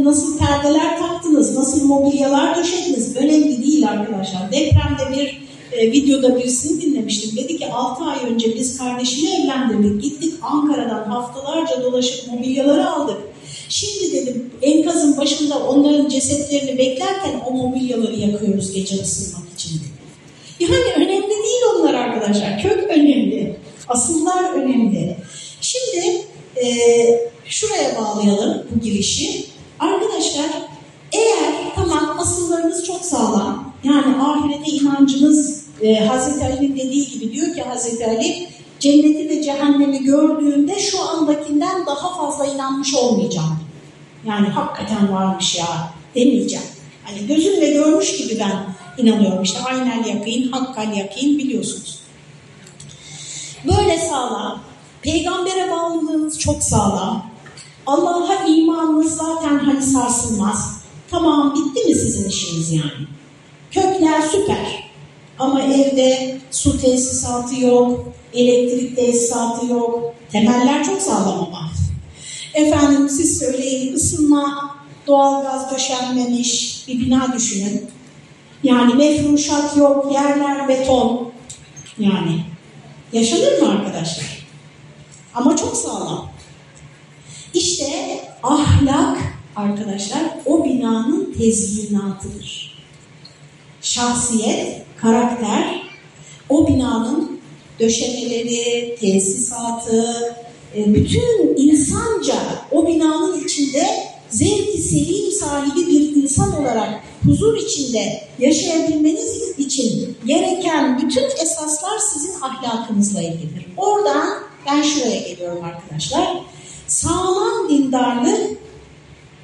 Nasıl perdeler taktınız, nasıl mobilyalar döşediniz önemli değil arkadaşlar. Depremde bir e, videoda birisini dinlemiştim. Dedi ki 6 ay önce biz kardeşimi evlendirdik. Gittik Ankara'dan haftalarca dolaşıp mobilyaları aldık. Şimdi dedim enkazın başında onların cesetlerini beklerken o mobilyaları yakıyoruz gece ısınmak için. Yani önemli değil onlar arkadaşlar. Kök önemli. Asıllar önemli. Şimdi e, şuraya bağlayalım bu girişi. Arkadaşlar eğer tamam asıllarınız çok sağlam yani ahirete inancınız e, Hazreti Ali'nin dediği gibi diyor ki Hazreti Ali cenneti ve cehennemi gördüğünde şu andakinden daha fazla inanmış olmayacağım. Yani hakikaten varmış ya demeyeceğim. Hani gözümle görmüş gibi ben inanıyorum. İşte aynel yakın, hakkal yakın biliyorsunuz. Böyle sağlam, peygambere bağlılığınız çok sağlam. Allah'a imanınız zaten hani sarsılmaz. Tamam bitti mi sizin işiniz yani? Kökler süper. Ama evde su tesisatı yok, elektrik tesisatı yok. Temeller çok sağlam ama. Efendim siz söyleyin ısınma, doğalgaz döşenmemiş bir bina düşünün. Yani mefruşat yok, yerler beton. Yani yaşanır mı arkadaşlar? Ama çok sağlam. İşte ahlak arkadaşlar o binanın tezminatıdır. Şahsiyet, karakter o binanın döşemeleri, tesisatı, e, bütün insanca o binanın içinde zevki selim sahibi bir insan olarak huzur içinde yaşayabilmeniz için gereken bütün esaslar sizin ahlakınızla ilgilidir. Oradan ben şuraya geliyorum arkadaşlar. Sağlam dindarlık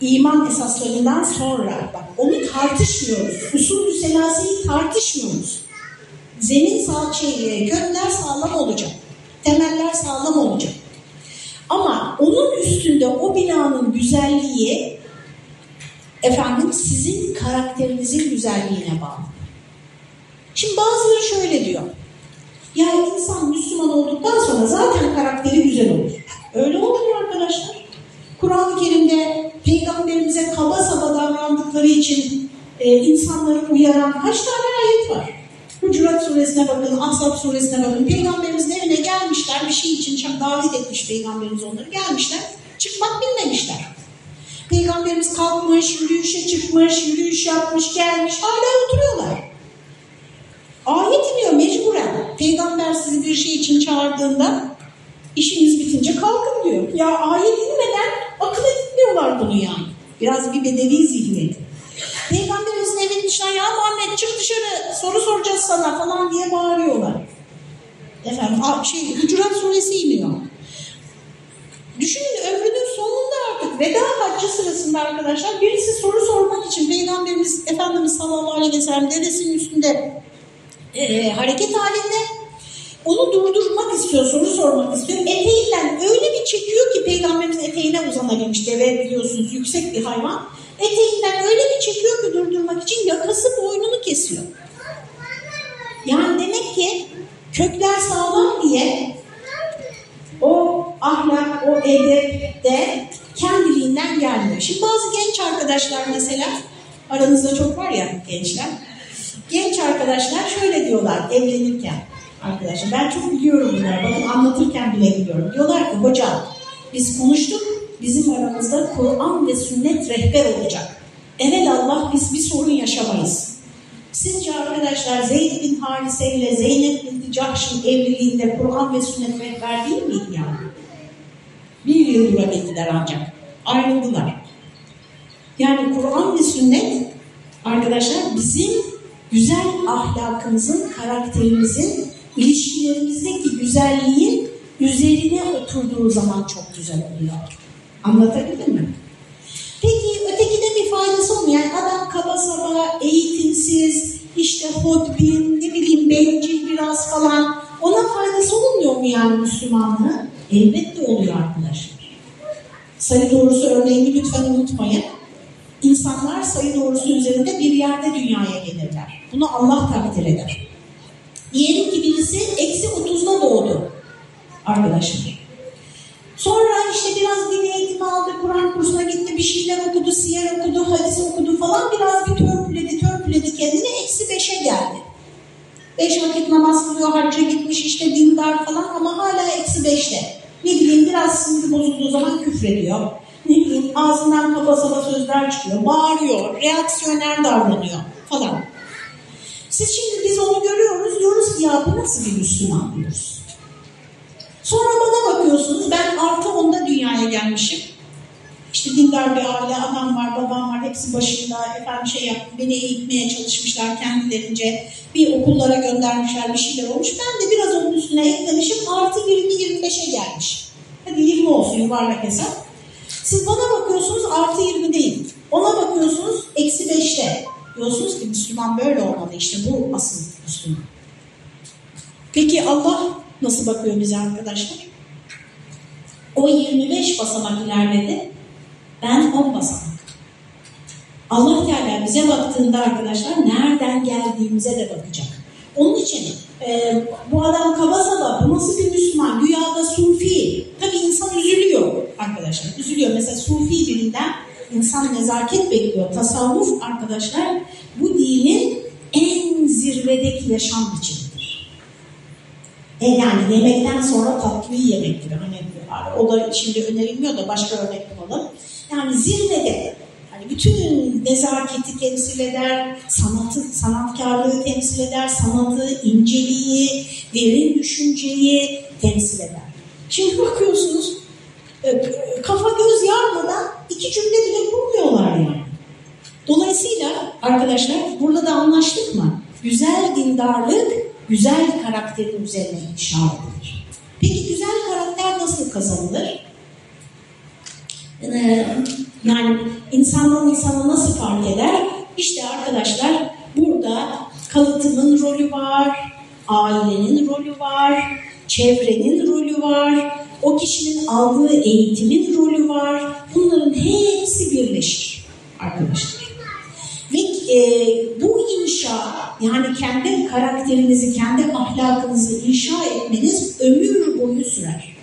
iman esaslarından sonra bak onu tartışmıyoruz. Usulü selasiyi tartışmıyoruz. Zemin sağ şey, kökler sağlam olacak. Temeller sağlam olacak. Ama onun üstünde o binanın güzelliği efendim sizin karakterinizin güzelliğine bağlı. Şimdi bazıları şöyle diyor. Ya insan Müslüman olduktan sonra zaten karakteri güzel olur. Öyle olmuyor arkadaşlar. Kur'an-ı Kerim'de peygamberimize kaba saba davrandıkları için e, insanları uyaran kaç tane ayet var? Hucurat suresine bakın, Ahzab suresine bakın. Peygamberimizin evine gelmişler, bir şey için davet etmiş peygamberimiz onları. Gelmişler, çıkmak bilmemişler. Peygamberimiz kalkmış, yürüyüşe çıkmış, yürüyüş yapmış, gelmiş, hala oturuyorlar. Ayet iniyor mecburen. Peygamber sizi bir şey için çağırdığında işiniz bitince kalkın diyor. Ya ayet inmeden akıl etmiyorlar bunu yani. Biraz bir bedevi zihniyeti. Gitmişler ya Muhammed çık dışarı soru soracağız sana falan diye bağırıyorlar. Efendim şey Hucurat suresi iniyor. Düşünün ömrünün sonunda artık veda haccı sırasında arkadaşlar birisi soru sormak için Peygamberimiz Efendimiz sallallahu aleyhi ve sellem devesinin üstünde e, hareket halinde onu durdurmak istiyor, soru sormak istiyor. Eteğinden öyle bir çekiyor ki Peygamberimiz eteğine uzanabilmiş. Deve biliyorsunuz yüksek bir hayvan. Eteğinden öyle bir çekiyor ki durdurmak için yakası boynunu kesiyor. Yani demek ki kökler sağlam diye o ahlak, o edep de kendiliğinden gelmiyor. Şimdi bazı genç arkadaşlar mesela, aranızda çok var ya gençler, genç arkadaşlar şöyle diyorlar evlenirken arkadaşlar, ben çok biliyorum bunları, bakın anlatırken bile biliyorum. Diyorlar ki hocam biz konuştuk, bizim aramızda Kur'an ve sünnet rehber olacak. Evet Allah biz bir sorun yaşamayız. Sizce arkadaşlar Zeyd bin Harise ile Zeynep bin Cahş'ın evliliğinde Kur'an ve sünnet rehber değil miydi yani? Bir yıl durabildiler ancak. Ayrıldılar. Yani Kur'an ve sünnet arkadaşlar bizim güzel ahlakımızın, karakterimizin, ilişkilerimizdeki güzelliğin üzerine oturduğu zaman çok güzel oluyor. Anlatabildim mi? Peki öteki de bir faydası olmuyor. Yani adam kaba saba, eğitimsiz, işte hodbin, ne bileyim bencil biraz falan. Ona faydası olmuyor mu yani Müslümanlığı? Elbette oluyor arkadaşlar. Sayı doğrusu örneğini lütfen unutmayın. İnsanlar sayı doğrusu üzerinde bir yerde dünyaya gelirler. Bunu Allah takdir eder. Diyelim ki birisi eksi 30'da doğdu arkadaşlar. Sonra işte biraz din eğitimi aldı, Kur'an kursuna gitti, bir şeyler okudu, siyer okudu, hadis okudu falan. Biraz bir törpüledi, törpüledi kendini, eksi beşe geldi. Beş vakit namaz kılıyor, hacca gitmiş, işte dindar falan ama hala eksi beşte. Ne bileyim biraz sinir bozulduğu zaman küfrediyor. Ne bileyim ağzından kaba saba sözler çıkıyor, bağırıyor, reaksiyoner davranıyor falan. Siz şimdi biz onu görüyoruz, diyoruz ki ya bu nasıl bir Müslüman diyoruz. Sonra bana bakıyorsunuz ben artı onda dünyaya gelmişim. İşte dindar bir aile, anam var, babam var, hepsi başında. Efendim şey yaptı, beni eğitmeye çalışmışlar kendilerince. Bir okullara göndermişler, bir şeyler olmuş. Ben de biraz onun üstüne eklemişim. Artı 20-25'e gelmiş. Hadi 20 olsun yuvarlak hesap. Siz bana bakıyorsunuz artı 20 değil. Ona bakıyorsunuz eksi 5'te. Diyorsunuz ki Müslüman böyle olmalı. İşte bu asıl Müslüman. Peki Allah nasıl bakıyor bize arkadaşlar? O 25 basamak ilerledi. Ben 10 basamak. Allah Teala bize baktığında arkadaşlar nereden geldiğimize de bakacak. Onun için e, bu adam kaba saba, bu nasıl bir Müslüman? Dünyada sufi. Tabii insan üzülüyor arkadaşlar. Üzülüyor. Mesela sufi birinden insan nezaket bekliyor. Tasavvuf arkadaşlar bu dinin en zirvedeki yaşam biçimidir. E yani yemekten sonra tatlıyı yemektir. Hani o da şimdi önerilmiyor da başka örnek bulalım. Yani zirvede yani bütün nezaketi temsil eder, sanatı, sanatkarlığı temsil eder, sanatı, inceliği, derin düşünceyi temsil eder. Şimdi bakıyorsunuz e, kafa göz yarmadan iki cümle bile kurmuyorlar yani. Dolayısıyla arkadaşlar burada da anlaştık mı? Güzel dindarlık, güzel karakterin üzerine inşa edilir. Peki güzel karakter nasıl kazanılır? Ee, yani insandan insana nasıl fark eder? İşte arkadaşlar burada kalıtımın rolü var, ailenin rolü var, çevrenin rolü var, o kişinin aldığı eğitimin rolü var. Bunların hepsi birleşir arkadaşlar. Ve e, bu inşa yani kendi karakterinizi, kendi ahlakınızı inşa etmeniz ömür boyu sürer.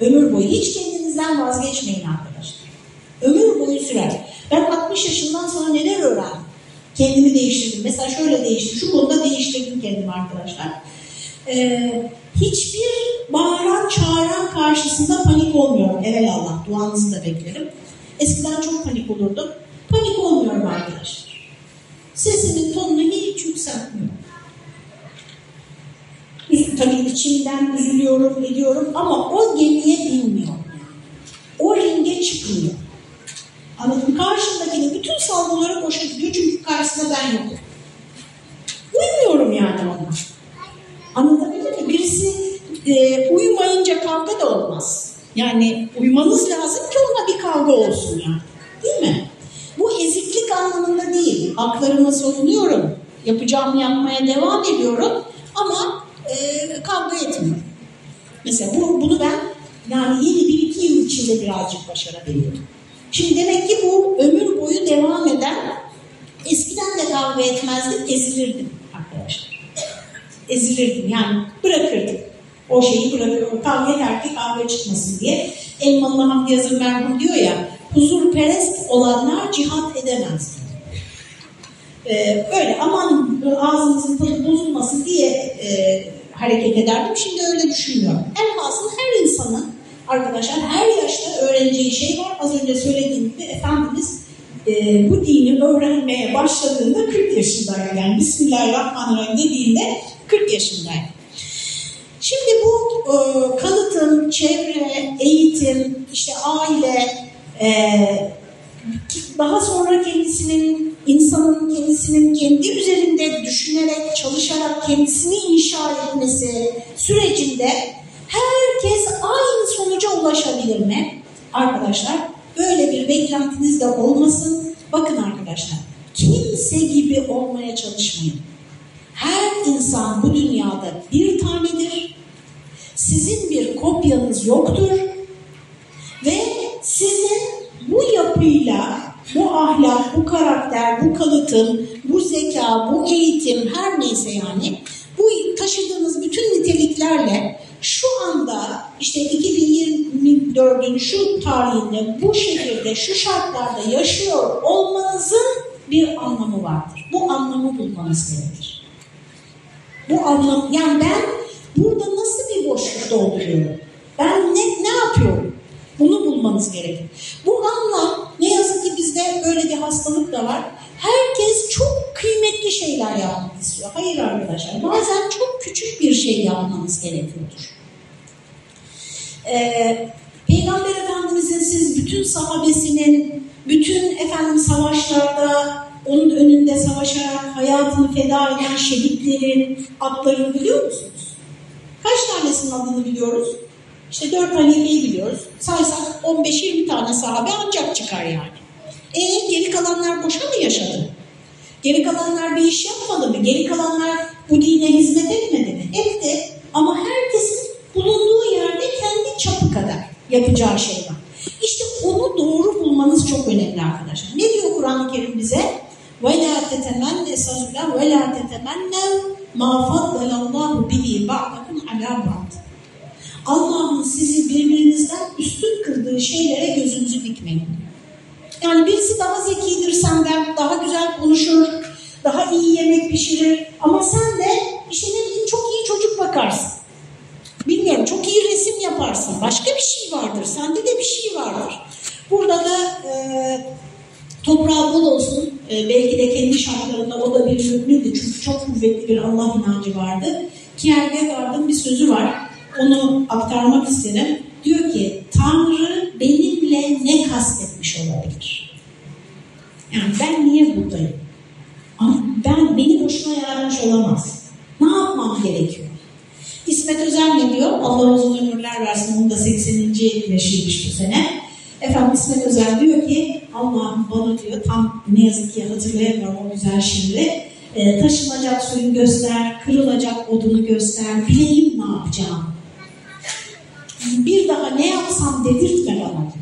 Ömür boyu. Hiç kendinizden vazgeçmeyin arkadaşlar. Ömür boyu sürer. Ben 60 yaşından sonra neler öğrendim? Kendimi değiştirdim. Mesela şöyle değiştim. Şu konuda değiştirdim kendimi arkadaşlar. Ee, hiçbir bağıran, çağıran karşısında panik olmuyorum. Evelallah. Duanızı da beklerim. Eskiden çok panik olurdum. Panik olmuyorum arkadaşlar. Sesimin tonunu hiç yükseltmiyorum. Tabii içimden üzülüyorum, ediyorum ama o gemiye binmiyor. O ringe çıkmıyor. Anladın Karşımdakinin bütün salvoları boşa gidiyor çünkü karşısında ben yokum. Uymuyorum yani ona. Anlatabildim mi? Birisi e, uyumayınca kavga da olmaz. Yani uymanız lazım ki ona bir kavga olsun yani. Değil mi? Eziklik anlamında değil. Haklarımı savunuyorum. Yapacağımı yapmaya devam ediyorum. Ama e, kavga etmiyorum. Mesela bu, bunu ben yani yeni bir iki yıl içinde birazcık başarabildim. Şimdi demek ki bu ömür boyu devam eden eskiden de kavga etmezdim, ezilirdim arkadaşlar. Ezilirdim yani bırakırdım. O şeyi bırakıyorum. Kavga ki kavga çıkmasın diye. Elmalı Hamdi Yazır merhum diyor ya, huzurperest olanlar cihat edemez. Ee, öyle aman ağzınızın tadı bozulmasın diye e, hareket ederdim. Şimdi öyle düşünmüyorum. Fazla her insanın arkadaşlar her yaşta öğreneceği şey var. Az önce söylediğim gibi Efendimiz e, bu dini öğrenmeye başladığında 40 yaşındaydı. Yani Bismillahirrahmanirrahim dediğinde 40 yaşındaydı. Şimdi bu e, kalıtım, çevre, eğitim, işte aile, e, daha sonra kendisinin, insanın kendisinin kendi üzerinde düşünerek, çalışarak kendisini inşa etmesi sürecinde herkes aynı sonuca ulaşabilir mi? Arkadaşlar böyle bir beklentiniz de olmasın. Bakın arkadaşlar kimse gibi olmaya çalışmayın. Her insan bu dünyada bir tanedir. Sizin bir kopyanız yoktur. Ve sizin bu yapıyla, bu ahlak, bu karakter, bu kalıtım, bu zeka, bu eğitim her neyse yani bu taşıdığınız bütün niteliklerle şu anda işte 2024'ün şu tarihinde bu şehirde şu şartlarda yaşıyor olmanızın bir anlamı vardır. Bu anlamı bulmanız gerekir. Bu anlam yani ben burada nasıl bir boşluk dolduruyorum? Ben ne, ne yapıyorum? Bunu bulmanız gerekir. Bu anlam ne yazık ki bizde öyle bir hastalık da var. Herkes çok kıymetli şeyler yapmak istiyor. Hayır arkadaşlar bazen çok küçük bir şey yapmanız gerekiyordur. Ee, Peygamber Efendimizin siz bütün sahabesinin, bütün efendim savaşlarda onun önünde savaşarak hayatını feda eden şehitlerin adlarını biliyor musunuz? Kaç tanesinin adını biliyoruz? İşte dört halifeyi biliyoruz. Saysak 15-20 tane sahabe ancak çıkar yani. E geri kalanlar boşa mı yaşadı? Geri kalanlar bir iş yapmadı mı? Geri kalanlar bu dine hizmet etmedi mi? Etti. Ama herkesin bulunduğu yerde kendi çapı kadar yapacağı şey var. İşte onu doğru bulmanız çok önemli arkadaşlar. Ne diyor Kur'an-ı Kerim bize? وَلَا تَتَمَنَّ سَزُلَا وَلَا تَتَمَنَّ مَا فَضَّلَ اللّٰهُ بِهِ بَعْضَكُمْ عَلَى بَعْضٍ Allah'ın sizi birbirinizden üstün kıldığı şeylere gözünüzü dikmeyin. Yani birisi daha zekidir senden, daha güzel konuşur, daha iyi yemek pişirir ama sen de işte ne bileyim çok iyi çocuk bakarsın. Bilmiyorum çok iyi resim yaparsın. Başka bir şey vardır. Sende de bir şey vardır. Burada da e, toprağı bol olsun. E, belki de kendi şartlarında o da bir mümindü. Çünkü çok kuvvetli bir Allah inancı vardı. Kierkegaard'ın bir sözü var. Onu aktarmak istedim. Diyor ki Tanrı benimle ne kastetmiş olabilir? Yani ben niye buradayım? Ama ben beni boşuna yaratmış olamaz. Ne yapmam gerekiyor? İsmet Özel ne diyor? Allah uzun ömürler versin. Onun da 80. yaşıymış bu sene. Efendim İsmet Özel diyor ki Allah'ım bana diyor tam ne yazık ki hatırlayamıyorum o güzel şimdi. E, taşınacak suyu göster, kırılacak odunu göster, bileyim ne yapacağım. Bir daha ne yapsam dedirtme bana.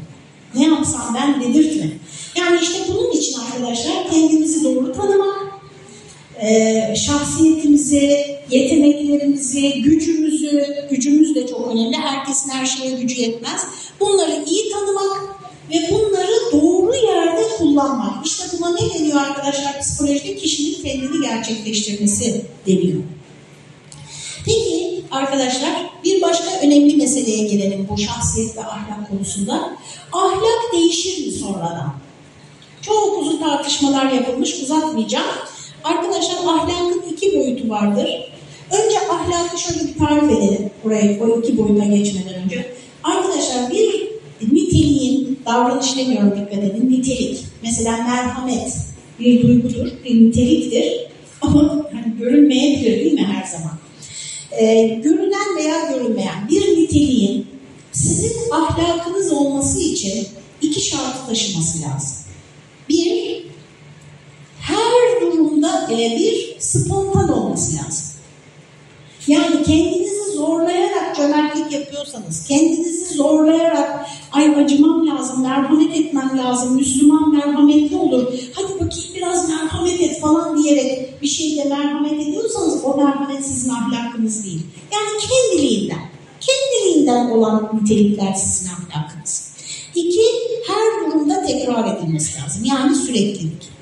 Ne yapsam ben dedirtme. Yani işte bunun için arkadaşlar kendimizi doğru tanımak, e, şahsiyetimizi, yeteneklerimizi, gücümüzü, gücümüz de çok önemli. Herkesin her şeye gücü yetmez. Bunları iyi tanımak ve bunları doğru yerde kullanmak. İşte buna ne deniyor arkadaşlar psikolojide? Kişinin kendini gerçekleştirmesi deniyor. Peki arkadaşlar bir başka önemli meseleye gelelim bu şahsiyet ve ahlak konusunda. Ahlak değişir mi sonradan? Çok uzun tartışmalar yapılmış, uzatmayacağım. Arkadaşlar ahlakın iki boyutu vardır. Önce ahlakı şöyle bir tarif edelim. Buraya o iki boyuta geçmeden önce. Arkadaşlar bir niteliğin, davranış demiyorum dikkat edin, nitelik. Mesela merhamet bir duygudur, bir niteliktir. Ama hani görünmeyebilir değil mi? Ee, görünen veya görünmeyen bir niteliğin sizin ahlakınız olması için iki şartı taşıması lazım. Bir, her durumda e, bir spontan olması lazım. Yani kendinizi zorlayarak cömertlik yapıyorsanız, kendinizi zorlayarak ay acımam lazım, merhamet etmem lazım, Müslüman merhametli olur, hadi bakayım biraz merhamet et falan diyerek bir şeyde merhamet ediyorsanız o merhamet sizin ahlakınız değil. Yani kendiliğinden, kendiliğinden olan nitelikler sizin ahlakınız. İki, her durumda tekrar edilmesi lazım. Yani süreklilik.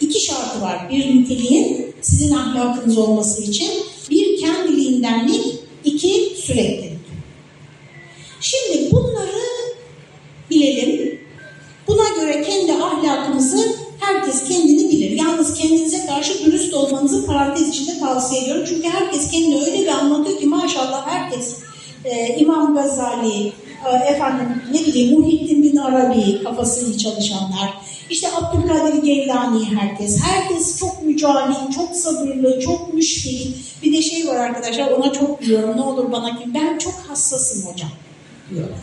İki şartı var. Bir niteliğin sizin ahlakınız olması için bir kendiliğindenlik, iki süreklilik. Şimdi bunları bilelim. Buna göre kendi ahlakımızı herkes kendini bilir. Yalnız kendinize karşı dürüst olmanızı parantez içinde tavsiye ediyorum. Çünkü herkes kendini öyle bir anlatıyor ki maşallah herkes e, İmam Gazali, efendim ne bileyim Muhittin bin Arabi kafasıyla çalışanlar, işte Abdülkadir Geylani herkes. Herkes çok mücahit, çok sabırlı, çok müşfik. Bir de şey var arkadaşlar ona çok diyorum ne olur bana ki ben çok hassasım hocam diyorlar.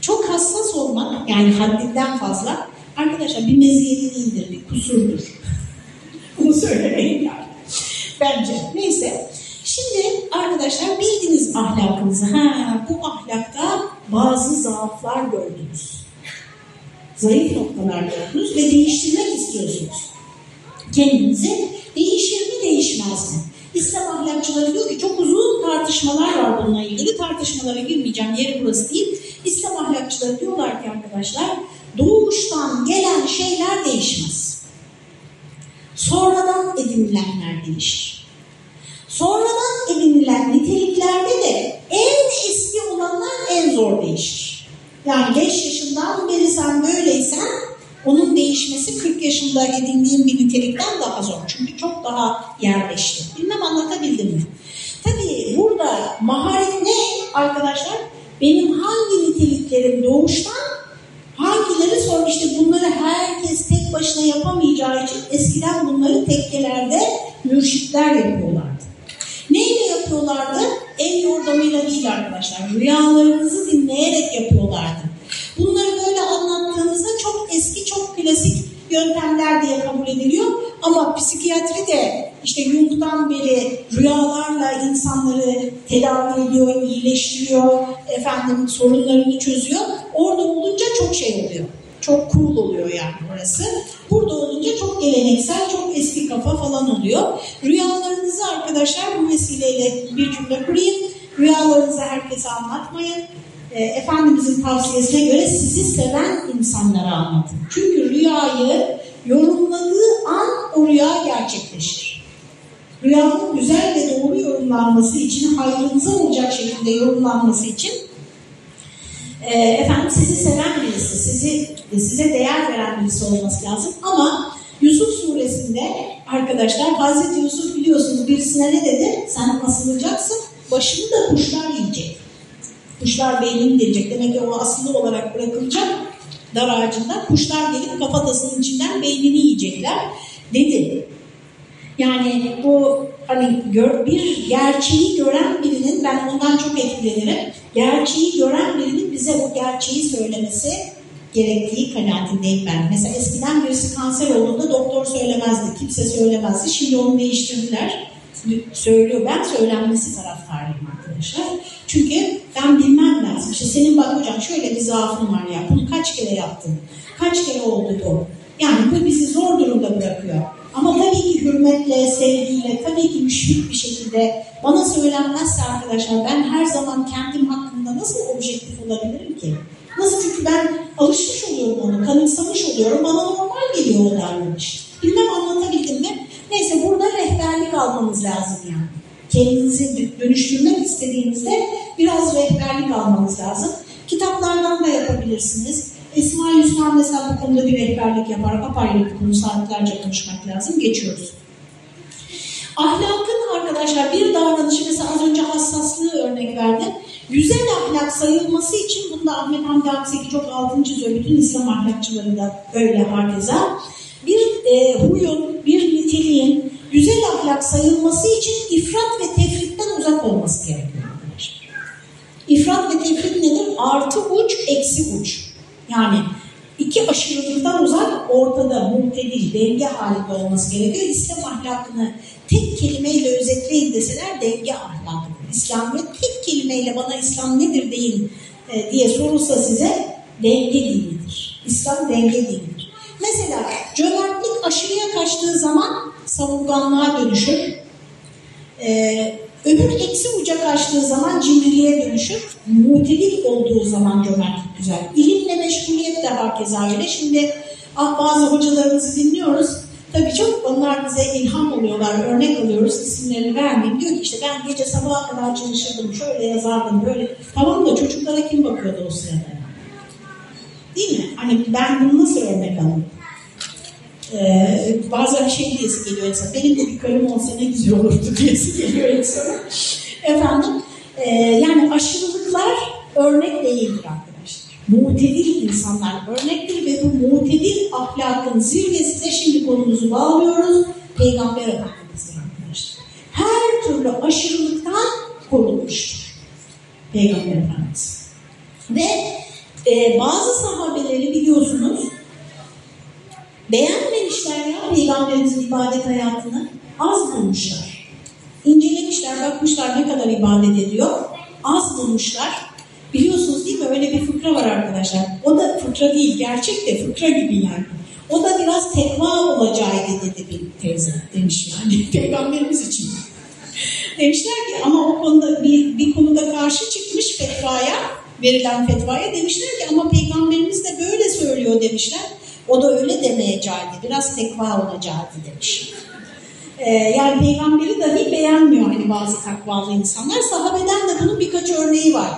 Çok hassas olmak yani haddinden fazla arkadaşlar bir meziyeti değildir, bir kusurdur. Bunu söylemeyin yani. Bence. Neyse. Şimdi arkadaşlar bildiniz ahlakınızı. Ha, bu ahlakta bazı zaaflar gördünüz. Zayıf noktalar gördünüz ve değiştirmek istiyorsunuz. Kendinizi değişir mi değişmez mi? İslam ahlakçıları diyor ki çok uzun tartışmalar var bununla ilgili. Tartışmalara girmeyeceğim, yeri burası değil. İslam ahlakçıları diyorlar ki arkadaşlar, doğuştan gelen şeyler değişmez. Sonradan edinilenler değişir. Sonradan edinilen niteliklerde de en eski olanlar en zor değişir. Yani 5 yaşından beri sen böyleysen onun değişmesi 40 yaşında edindiğin bir nitelikten daha zor. Çünkü çok daha yerleşti. Bilmem anlatabildim mi? Tabii burada maharet ne arkadaşlar? Benim hangi niteliklerim doğuştan hangileri sonra işte bunları herkes tek başına yapamayacağı için eskiden bunları tekkelerde mürşitler yapıyorlardı. Yapıyorlardı? El yordamıyla değil arkadaşlar. Rüyalarınızı dinleyerek yapıyorlardı. Bunları böyle anlattığınızda çok eski, çok klasik yöntemler diye kabul ediliyor. Ama psikiyatri de işte Jung'dan beri rüyalarla insanları tedavi ediyor, iyileştiriyor, efendim sorunlarını çözüyor. Orada olunca çok şey oluyor. Çok cool oluyor yani orası. Burada olunca çok geleneksel, çok eski kafa falan oluyor. Rüyalarınızı arkadaşlar bu vesileyle bir cümle kurayım. Rüyalarınızı herkese anlatmayın. E, Efendimizin tavsiyesine göre sizi seven insanlara anlatın. Çünkü rüyayı yorumladığı an o rüya gerçekleşir. Rüyanın güzel ve doğru yorumlanması için, hayrınıza olacak şekilde yorumlanması için e, efendim sizi seven birisi, sizi size değer veren birisi olması lazım. Ama Yusuf suresinde arkadaşlar Hazreti Yusuf biliyorsunuz birisine ne dedi? Sen asılacaksın, başını da kuşlar yiyecek. Kuşlar beynini delecek. Demek ki o asılı olarak bırakılacak dar ağacında. Kuşlar gelip kafatasının içinden beynini yiyecekler dedi. Yani bu hani gör, bir gerçeği gören birinin ben ondan çok etkilenirim. Gerçeği gören birinin bize o gerçeği söylemesi gerektiği kanaatindeyim ben. Mesela eskiden birisi kanser olduğunda doktor söylemezdi, kimse söylemezdi. Şimdi onu değiştirdiler. Söylüyor. Ben söylenmesi taraftarıyım arkadaşlar. Çünkü ben bilmem lazım. İşte senin bak hocam şöyle bir zaafın var ya. Bunu kaç kere yaptın? Kaç kere oldu bu? Yani bu bizi zor durumda bırakıyor. Ama tabii ki hürmet hürmetle, sevgiyle, tabii ki müşfik bir şekilde bana söylenmezse arkadaşlar ben her zaman kendim hakkında nasıl objektif olabilirim ki? Nasıl çünkü ben alışmış oluyorum onu, kanımsamış oluyorum, bana normal geliyor o davranış. Bilmem anlatabildim mi? Neyse burada rehberlik almanız lazım yani. Kendinizi dönüştürmek istediğinizde biraz rehberlik almanız lazım. Kitaplardan da yapabilirsiniz. Esma Hüsna mesela bu konuda bir rehberlik yapar. Apayrı bir konu saatlerce konuşmak lazım. Geçiyoruz. Ahlakın arkadaşlar bir davranışı mesela az önce hassaslığı örnek verdim. Güzel ahlak sayılması için bunda Ahmet Hamdi Akseki çok altın çiziyor. Bütün İslam ahlakçıları da öyle hakeza. Bir e, huyun, bir niteliğin güzel ahlak sayılması için ifrat ve tefritten uzak olması gerekiyor. İfrat ve tefrit nedir? Artı uç, eksi uç. Yani iki aşırılıktan uzak ortada muhtedil, denge halinde olması gerekiyor. İslam ahlakını tek kelimeyle özetleyin deseler denge ahlakıdır. İslam ve tek kelimeyle bana İslam nedir deyin e, diye sorulsa size denge dinidir. İslam denge dinidir. Mesela cömertlik aşırıya kaçtığı zaman savurganlığa dönüşür. Ee, öbür eksi uca kaçtığı zaman cimriliğe dönüşür. Mutedil olduğu zaman cömertlik güzel. İlimle meşguliyet de herkese öyle. Şimdi ah, bazı hocalarımızı dinliyoruz. Tabii çok onlar bize ilham oluyorlar, örnek alıyoruz, isimlerini vermeyeyim. Diyor ki işte ben gece sabaha kadar çalışırdım, şöyle yazardım, böyle. Tamam da çocuklara kim bakıyordu o sırada? Değil mi? Hani ben bunu nasıl örnek alayım? Ee, bazen şey diyesi geliyor insan. Benim de bir karım olsa ne güzel olurdu diyesi geliyor insana. Efendim, e, yani aşırılıklar örnek değildir arkadaşlar. Muhtedil insanlar örnektir ve bu muhtedil ahlakın zirvesine şimdi konumuzu bağlıyoruz. Peygamber Efendimiz'dir arkadaşlar. Her türlü aşırılıktan korunmuştur. Peygamber Efendimiz. Ve e, bazı sahabeleri biliyorsunuz beğenmemişler ya Peygamberimizin ibadet hayatını az bulmuşlar. İncelemişler, bakmışlar ne kadar ibadet ediyor. Az bulmuşlar. Biliyorsunuz değil mi? Öyle bir fıkra var arkadaşlar. O da fıkra değil, gerçek de fıkra gibi yani. O da biraz tekva olacağıydı dedi bir teyze demiş yani peygamberimiz için. Demişler ki ama o konuda bir, bir konuda karşı çıkmış fetvaya, verilen fetvaya demişler ki ama peygamberimiz de böyle söylüyor demişler. O da öyle demeyeceğiydi, biraz tekva olacaktı demiş. Ee, yani peygamberi dahi beğenmiyor hani bazı takvalı insanlar. Sahabeden de bunun birkaç örneği var.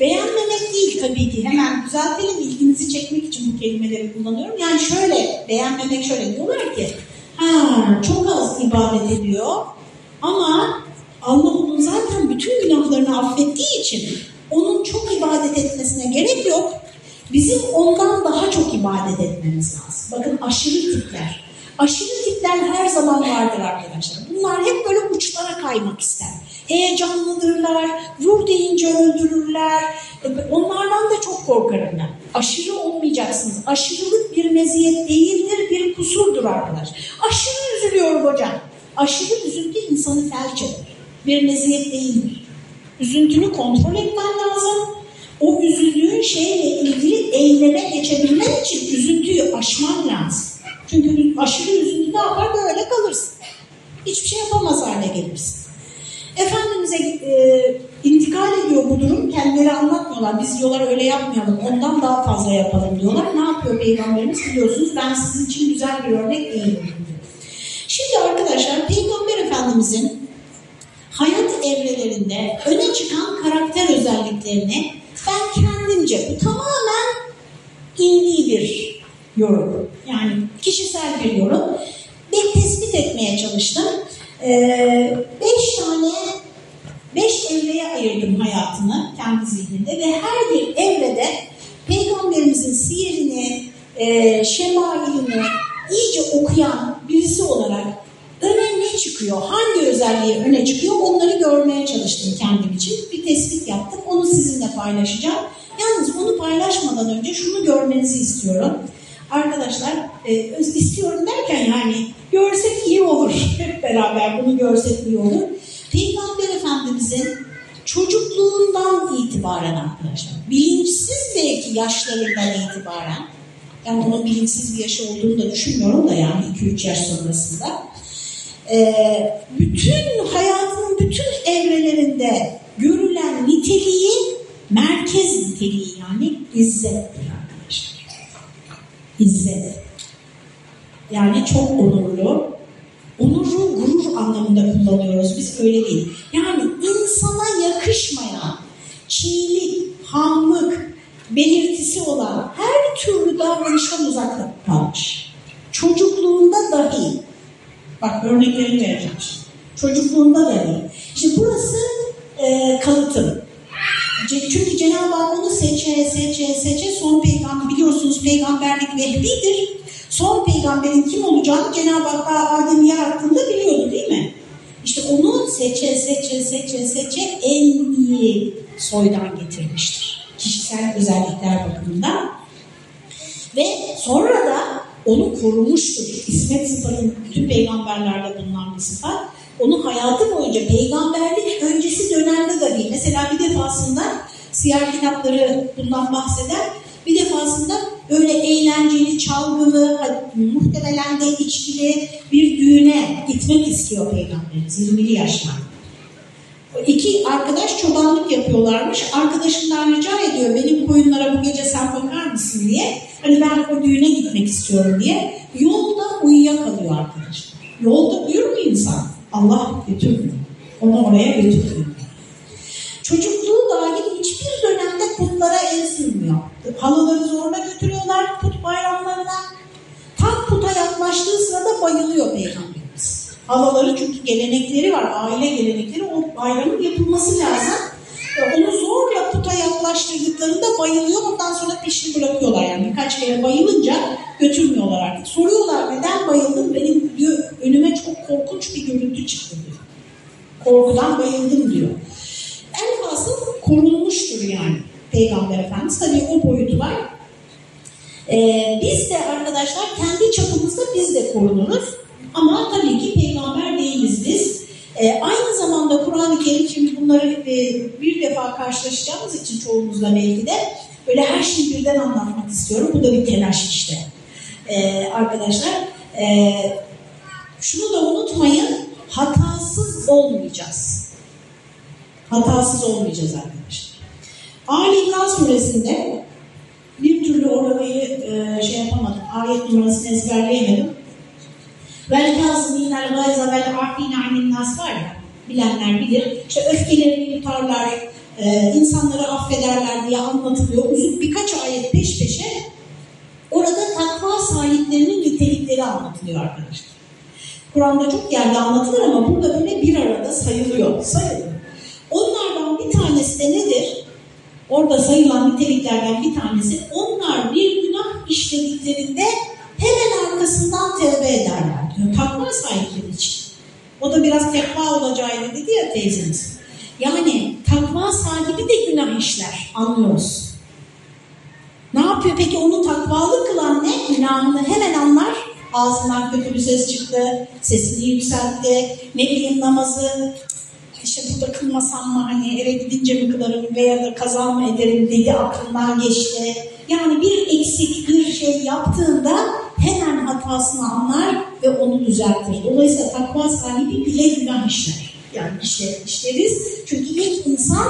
Beğenmemek değil tabii ki. Hemen düzeltelim ilginizi çekmek için bu kelimeleri kullanıyorum. Yani şöyle, beğenmemek şöyle diyorlar ki ha çok az ibadet ediyor ama Allah onun zaten bütün günahlarını affettiği için onun çok ibadet etmesine gerek yok. Bizim ondan daha çok ibadet etmemiz lazım. Bakın aşırı tipler. Aşırı tipler her zaman vardır arkadaşlar. Bunlar hep böyle uçlara kaymak ister. Heyecanlıdırlar, vur deyince öldürürler. Onlardan da çok korkarım ben. Aşırı olmayacaksınız. Aşırılık bir meziyet değildir, bir kusurdur arkadaş. Aşırı üzülüyorum hocam. Aşırı üzüntü insanı felç eder. Bir meziyet değildir. Üzüntünü kontrol etmen lazım o üzüldüğün şeyle ilgili eyleme geçebilmen için üzüntüyü aşman lazım. Çünkü aşırı üzüntü ne yapar? Böyle kalırsın. Hiçbir şey yapamaz hale gelirsin. Efendimiz'e e, intikal ediyor bu durum. Kendileri anlatmıyorlar. Biz diyorlar öyle yapmayalım. Ondan daha fazla yapalım diyorlar. Ne yapıyor Peygamberimiz biliyorsunuz. Ben sizin için güzel bir örnek değilim. Şimdi arkadaşlar Peygamber Efendimiz'in hayat evrelerinde öne çıkan karakter özelliklerini ben kendimce bu tamamen indiği bir yorum. Yani kişisel bir yorum. Bir tespit etmeye çalıştım. Ee, beş tane, beş evreye ayırdım hayatını kendi zihninde ve her bir evrede Peygamberimizin siyerini, e, şemailini iyice okuyan birisi olarak çıkıyor, hangi özelliği öne çıkıyor onları görmeye çalıştım kendim için. Bir tespit yaptım, onu sizinle paylaşacağım. Yalnız onu paylaşmadan önce şunu görmenizi istiyorum. Arkadaşlar e, istiyorum derken yani görsek iyi olur. Hep beraber bunu görsek iyi olur. Peygamber Efendimizin çocukluğundan itibaren arkadaşlar, bilinçsiz belki yaşlarından itibaren, yani onun bilinçsiz bir yaşı olduğunu da düşünmüyorum da yani 2-3 yaş sonrasında, e, bütün hayatının bütün evrelerinde görülen niteliği merkez niteliği yani izzettir arkadaşlar. İzzet. Yani çok onurlu. Onuru gurur anlamında kullanıyoruz. Biz öyle değil. Yani insana yakışmayan çiğlik, hamlık belirtisi olan her türlü davranıştan uzak. Çocukluğunda dahi Bak örneklerini vereceğim Çocukluğunda dahi. İşte burası e, kalıtım. Çünkü Cenab-ı Hak onu seçe, seçe, seçe son peygamber biliyorsunuz peygamberlik vehbidir. Son peygamberin kim olacağını Cenab-ı Hak daha Adem'i yarattığında biliyordu değil mi? İşte onu seçe, seçe, seçe, seçe en iyi soydan getirmiştir. Kişisel özellikler bakımından. Ve sonra da onu korumuştur. İsmet sıfatı bütün peygamberlerde bulunan bir sıfat. Onu hayatı boyunca peygamberlik öncesi dönemde dahi mesela bir defasında siyah kitapları bundan bahseder. Bir defasında böyle eğlenceli, çalgılı, muhtemelen de içkili bir düğüne gitmek istiyor peygamberimiz 20'li yaşlarda. İki arkadaş çobanlık yapıyorlarmış. Arkadaşından rica ediyor benim koyunlara bu gece sen bakar mısın diye. Hani ben o düğüne gitmek istiyorum diye. Yolda uyuyakalıyor arkadaşlar. Yolda uyur mu insan? Allah götürmüyor. Onu oraya götürmüyor. Çocukluğu dahil hiçbir dönemde putlara el sürmüyor. Halıları zorla götürüyorlar put bayramlarına. Tam puta yaklaştığı sırada bayılıyor peygamberimiz. Halaları çünkü gelenekleri var, aile gelenekleri. O bayramın yapılması lazım. Onu zorla puta yaklaştırdıklarında bayılıyor. Ondan sonra peşini bırakıyorlar. Yani birkaç kere bayılınca götürmüyorlar artık. Soruyorlar neden bayıldın? Benim diyor önüme çok korkunç bir görüntü çıktı diyor. Korkudan bayıldım diyor. En fazla korunmuştur yani Peygamber Efendimiz. Tabii o boyutu var. Ee, biz de arkadaşlar kendi çapımızda biz de korunuruz. Ama tabii ki peygamber değiliz biz. Ee, aynı zamanda Kur'an-ı Kerim, şimdi bunları e, bir defa karşılaşacağımız için çoğumuzla belki de böyle her şeyi birden anlatmak istiyorum. Bu da bir telaş işte. Ee, arkadaşlar, e, şunu da unutmayın, hatasız olmayacağız. Hatasız olmayacağız arkadaşlar. Ali İmran suresinde bir türlü orayı e, şey yapamadım, ayet numarasını ezberleyemedim. Vel kazminel gayza vel afine nas var ya, bilenler bilir. İşte öfkelerini yutarlar, e, insanları affederler diye anlatılıyor. Uzun birkaç ayet peş peşe orada takva sahiplerinin nitelikleri anlatılıyor arkadaşlar. Kur'an'da çok yerde anlatılır ama burada böyle bir arada sayılıyor. Sayılıyor. Onlardan bir tanesi de nedir? Orada sayılan niteliklerden bir tanesi onlar bir günah işlediklerinde hemen arkasından tevbe ederler diyor. Takva sahipleri için. O da biraz tekva olacağını dedi ya teyzemiz. Yani takva sahibi de günah işler. Anlıyoruz. Ne yapıyor peki onu takvalı kılan ne? Günahını hemen anlar. Ağzından kötü bir ses çıktı. Sesini yükseltti. Ne bileyim namazı işte burada kılmasam mı hani eve gidince mi kılarım veya da kaza mı ederim dedi aklından geçti. Yani bir eksik bir şey yaptığında hemen hatasını anlar ve onu düzeltir. Dolayısıyla takva sahibi bile günah işler. Yani işler, işleriz. Çünkü ilk insan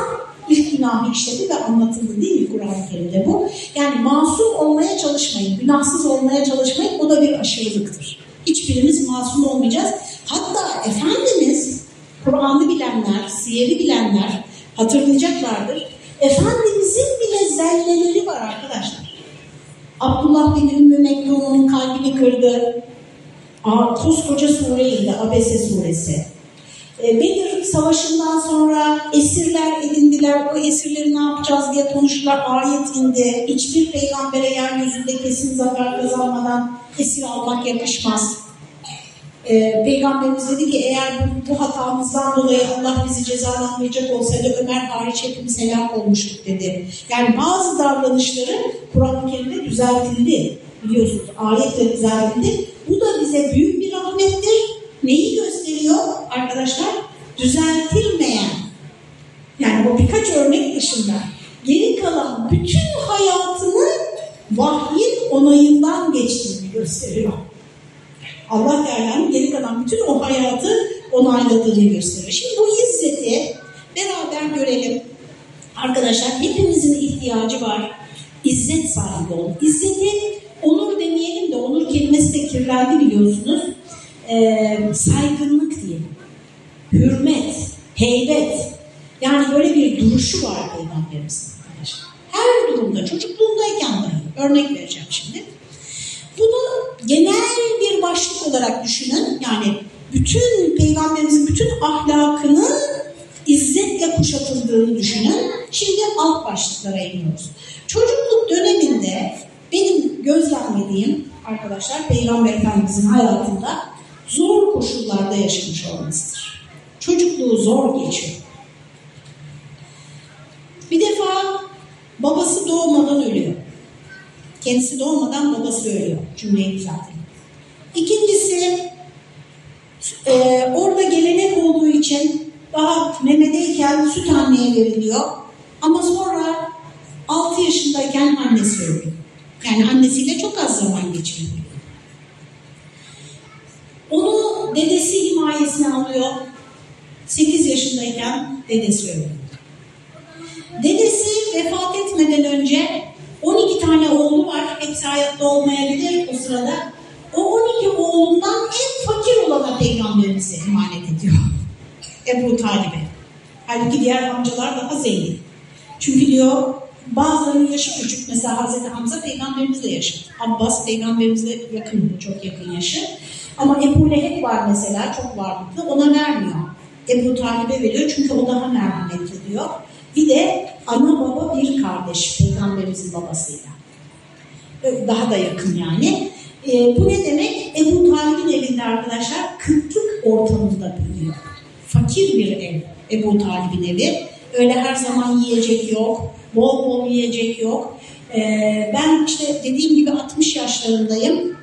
ilk günahı işledi ve anlatıldı değil mi Kur'an-ı Kerim'de bu? Yani masum olmaya çalışmayın, günahsız olmaya çalışmayın. O da bir aşırılıktır. Hiçbirimiz masum olmayacağız. Hatta Efendimiz, Kur'an'ı bilenler, siyeri bilenler hatırlayacaklardır. Efendimizin bile zelleleri var arkadaşlar. Abdullah bin Ümmü Mektumun'un kalbini kırdı. Aa, koskoca sureydi, Abese suresi. E, Bedir Savaşı'ndan sonra esirler edindiler. O esirleri ne yapacağız diye konuştular. Ayet indi. Hiçbir peygambere yeryüzünde kesin zafer kazanmadan esir almak yakışmaz. E, Peygamberimiz dedi ki eğer bu, bu hatamızdan dolayı Allah bizi cezalandıracak olsaydı Ömer hariç hepimiz helak olmuştuk dedi. Yani bazı davranışları Kur'an-ı Kerim'de düzeltildi. Biliyorsunuz ayetle düzeltildi. Bu da bize büyük bir rahmettir. Neyi gösteriyor arkadaşlar? Düzeltilmeyen. Yani o birkaç örnek dışında geri kalan bütün hayatını vahyin onayından geçtiğini gösteriyor. Allah Teala'nın geri kalan bütün o hayatı onayladığını gösterir. Şimdi bu izzeti beraber görelim. Arkadaşlar hepimizin ihtiyacı var. İzzet sahibi olun. İzzeti onur demeyelim de onur kelimesi de kirlendi biliyorsunuz. Ee, saygınlık diyelim. Hürmet, heybet. Yani böyle bir duruşu var Peygamberimizin arkadaşlar. Her durumda, çocukluğundayken dahi. Örnek vereceğim şimdi. Bunu genel bir başlık olarak düşünün. Yani bütün Peygamberimizin bütün ahlakının izzetle kuşatıldığını düşünün. Şimdi alt başlıklara iniyoruz. Çocukluk döneminde benim gözlemlediğim arkadaşlar Peygamber Efendimizin hayatında zor koşullarda yaşamış olmasıdır. Çocukluğu zor geçiyor. Bir defa babası doğmadan ölüyor. Kendisi doğmadan babası ölüyor. Cümleyi düzeltelim. İkincisi e, orada gelenek olduğu için daha memedeyken süt anneye veriliyor. Ama sonra 6 yaşındayken annesi ölüyor. Yani annesiyle çok az zaman geçiriyor. Onu dedesi himayesine alıyor. 8 yaşındayken dedesi ölüyor. Dedesi vefat etmeden önce 12 tane oğlu var. Hepsi hayatta olmayabilir o sırada. O 12 oğlundan en fakir olana peygamberimize emanet ediyor. Ebu Talib'e. Halbuki diğer amcalar daha zengin. Çünkü diyor bazılarının yaşı küçük. Mesela Hazreti Hamza peygamberimizle yaşadı. Abbas peygamberimizle yakın, çok yakın yaşı. Ama Ebu Leheb var mesela, çok varlıklı. Ona vermiyor. Ebu Talib'e veriyor çünkü o daha merhametli diyor. Bir de ana baba bir kardeş peygamberimizin babasıyla. Daha da yakın yani. E, bu ne demek? Ebu Talib'in evinde arkadaşlar kıtlık ortamında büyüyor. Fakir bir ev Ebu Talib'in evi. Öyle her zaman yiyecek yok, bol bol yiyecek yok. E, ben işte dediğim gibi 60 yaşlarındayım.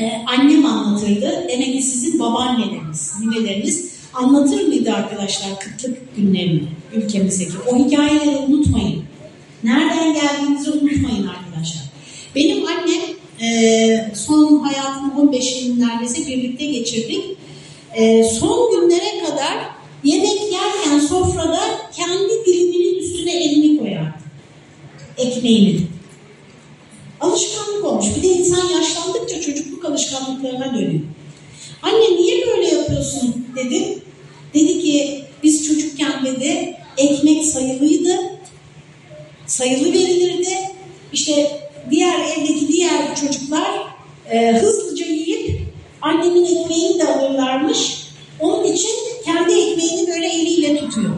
E, annem anlatırdı. Demek ki sizin babaanneleriniz, nineleriniz anlatır mıydı arkadaşlar kıtlık günlerini ülkemizdeki? O hikayeleri unutmayın. Nereden geldiğinizi unutmayın arkadaşlar. Benim annem e, son hayatının 15 yılını neredeyse birlikte geçirdik. E, son günlere kadar yemek yerken sofrada kendi diliminin üstüne elini koyardı. Ekmeğini. Alışkanlık olmuş. Bir de insan yaşlandıkça çocukluk alışkanlıklarına dönüyor. Anne niye böyle yapıyorsun dedi. Dedi ki biz çocukken dedi ekmek sayılıydı. Sayılı verilirdi. İşte diğer evdeki diğer çocuklar e, hızlıca yiyip annemin ekmeğini de alırlarmış. Onun için kendi ekmeğini böyle eliyle tutuyor.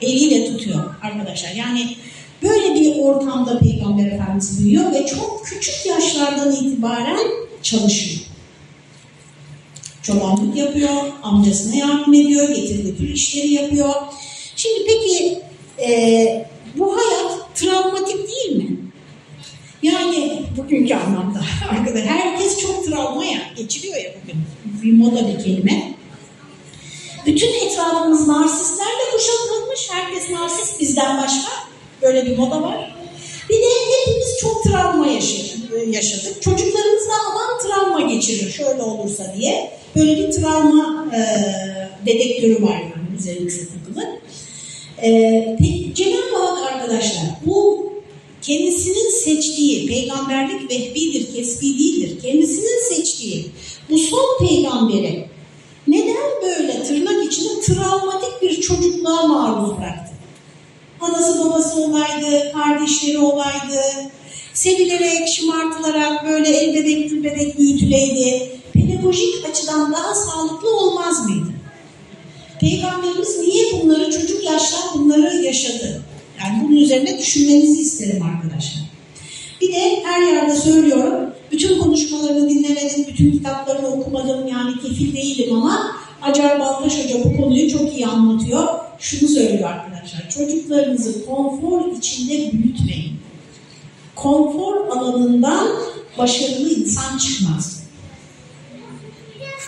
Eliyle tutuyor arkadaşlar. Yani böyle bir ortamda Peygamber Efendimiz büyüyor ve çok küçük yaşlardan itibaren çalışıyor. Çobanlık yapıyor, amcasına yardım ediyor, getir götür işleri yapıyor. Şimdi peki e, bu hayat travmatik değil mi? Yani bugünkü anlamda arkadaşlar herkes çok travma ya, geçiriyor ya bugün. Bir moda bir kelime. Bütün etrafımız narsistlerle kuşatılmış. Herkes narsist bizden başka. Böyle bir moda var. Bir de hepimiz çok travma yaşadık. Çocuklarımız da aman travma geçirir şöyle olursa diye. Böyle bir travma e, dedektörü var yani üzerimize takılı. E, Cenab-ı Hak arkadaşlar bu kendisinin seçtiği, peygamberlik vehbidir, kesbi değildir. Kendisinin seçtiği bu son peygamberi neden böyle tırnak içinde travmatik bir çocukluğa maruz bıraktı? Anası babası olaydı, kardeşleri olaydı, sevilerek, şımartılarak böyle el bebek gül bebek büyütüleydi. Pedagojik açıdan daha sağlıklı olmaz mıydı? Peygamberimiz niye bunları çocuk yaşta bunları yaşadı? Yani bunun üzerine düşünmenizi isterim arkadaşlar. Bir de her yerde söylüyorum, bütün konuşmalarını dinlemedim, bütün kitaplarını okumadım yani kefil değilim ama Acar Baltaş Hoca bu konuyu çok iyi anlatıyor. Şunu söylüyor arkadaşlar, çocuklarınızı konfor içinde büyütmeyin. Konfor alanından başarılı insan çıkmaz.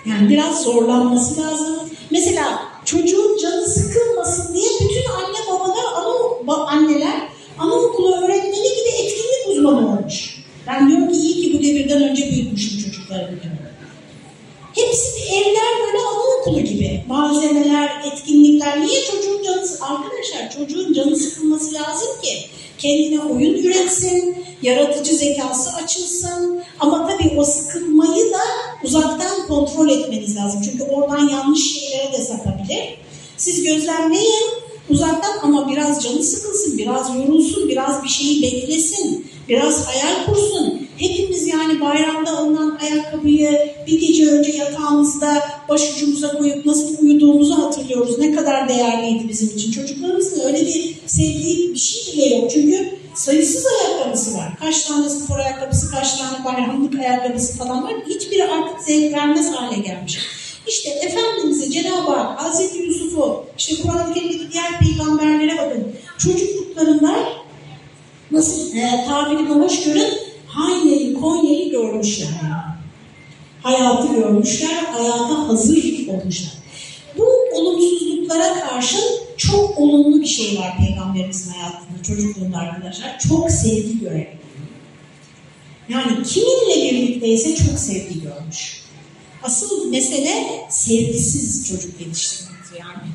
Yani biraz zorlanması lazım. Mesela çocuğun canı sıkılmasın diye bütün anne babalar, ana, anneler anaokulu öğretmeni gibi etkinlik uzmanı olmuş. Ben diyorum ki iyi ki bu devirden önce büyütmüşüm çocuk. çocuklara bugün. Hepsi evler böyle anaokulu gibi. Malzemeler, etkinlikler. Niye çocuğun canı Arkadaşlar çocuğun canı sıkılması lazım ki kendine oyun üretsin, yaratıcı zekası açılsın. Ama tabii o sıkılmayı da uzaktan kontrol etmeniz lazım. Çünkü oradan yanlış şeylere de sapabilir. Siz gözlemleyin uzaktan ama biraz canı sıkılsın, biraz yorulsun, biraz bir şeyi beklesin, biraz hayal kursun. Hepimiz yani bayramda alınan ayakkabıyı bir gece önce yatağımızda başucumuza koyup nasıl uyuduğumuzu hatırlıyoruz. Ne kadar değerliydi bizim için. Çocuklarımızın öyle bir sevdiği bir şey bile yok. Çünkü sayısız ayakkabısı var. Kaç tane spor ayakkabısı, kaç tane bayramlık ayakkabısı falan var. Hiçbiri artık zevk vermez hale gelmiş. İşte Efendimiz'i Cenab-ı Hak, Hazreti Yusuf'u, işte Kur'an-ı Kerim'deki diğer peygamberlere bakın. Çocukluklarında nasıl e, tabirimi hoş görün, Hanya'yı, Konya'yı görmüşler. Hayatı görmüşler, hayata hazır olmuşlar. Bu olumsuzluklara karşı çok olumlu bir şey var Peygamberimizin hayatında, çocukluğunda arkadaşlar. Çok sevgi görev. Yani kiminle birlikteyse çok sevgi görmüş. Asıl mesele sevgisiz çocuk yetiştirmektir yani.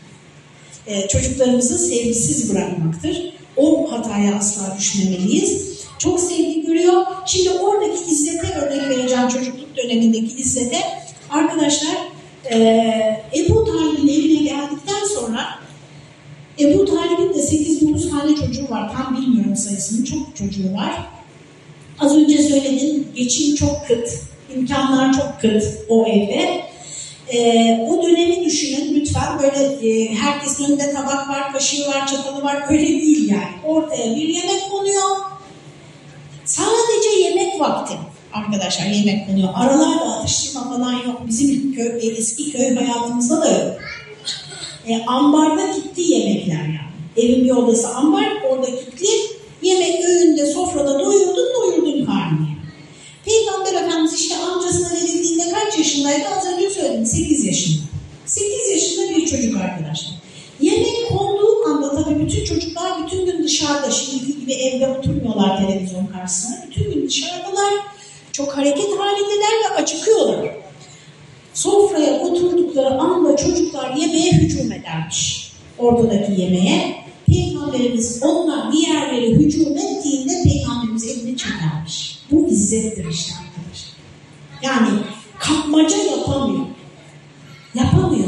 Ee, çocuklarımızı sevgisiz bırakmaktır. O hataya asla düşmemeliyiz. Çok sevgi görüyor. Şimdi oradaki İzzet'e örnek vereceğim çocukluk dönemindeki İzzet'e. Arkadaşlar e, Ebu Talib'in evine geldikten sonra Ebu Talib'in de 8-9 tane çocuğu var. Tam bilmiyorum sayısını. Çok çocuğu var. Az önce söyledim. Geçim çok kıt. imkanlar çok kıt o evde. Ee, o dönemi düşünün lütfen böyle e, herkesin önünde tabak var, kaşığı var, çatalı var öyle değil yani. Ortaya bir yemek konuyor. Sadece yemek vakti arkadaşlar yemek konuyor. Aralarda atıştırma falan yok. Bizim köy, e, eski köy hayatımızda da yok. E, ambarda gitti yemekler yani. Evin bir odası ambar, orada kilitli. Yemek öğünde, sofrada doyurdun, doyurdun karnını. Peygamber Efendimiz işte amcasına verildiğinde kaç yaşındaydı? Az önce söyledim, 8 yaşında. 8 yaşında bir çocuk arkadaşlar. Yemek konduğu anda tabii bütün çocuklar bütün gün dışarıda, evde oturmuyorlar televizyon karşısında. Bütün gün dışarıdalar, çok hareket halindeler ve acıkıyorlar. Sofraya oturdukları anda çocuklar yemeğe hücum edermiş. Ortadaki yemeğe. Peygamberimiz onlar diğerleri hücum ettiğinde Peygamberimiz elini çekermiş. Bu izzettir işte arkadaşlar. Yani kapmaca. Yapamıyor.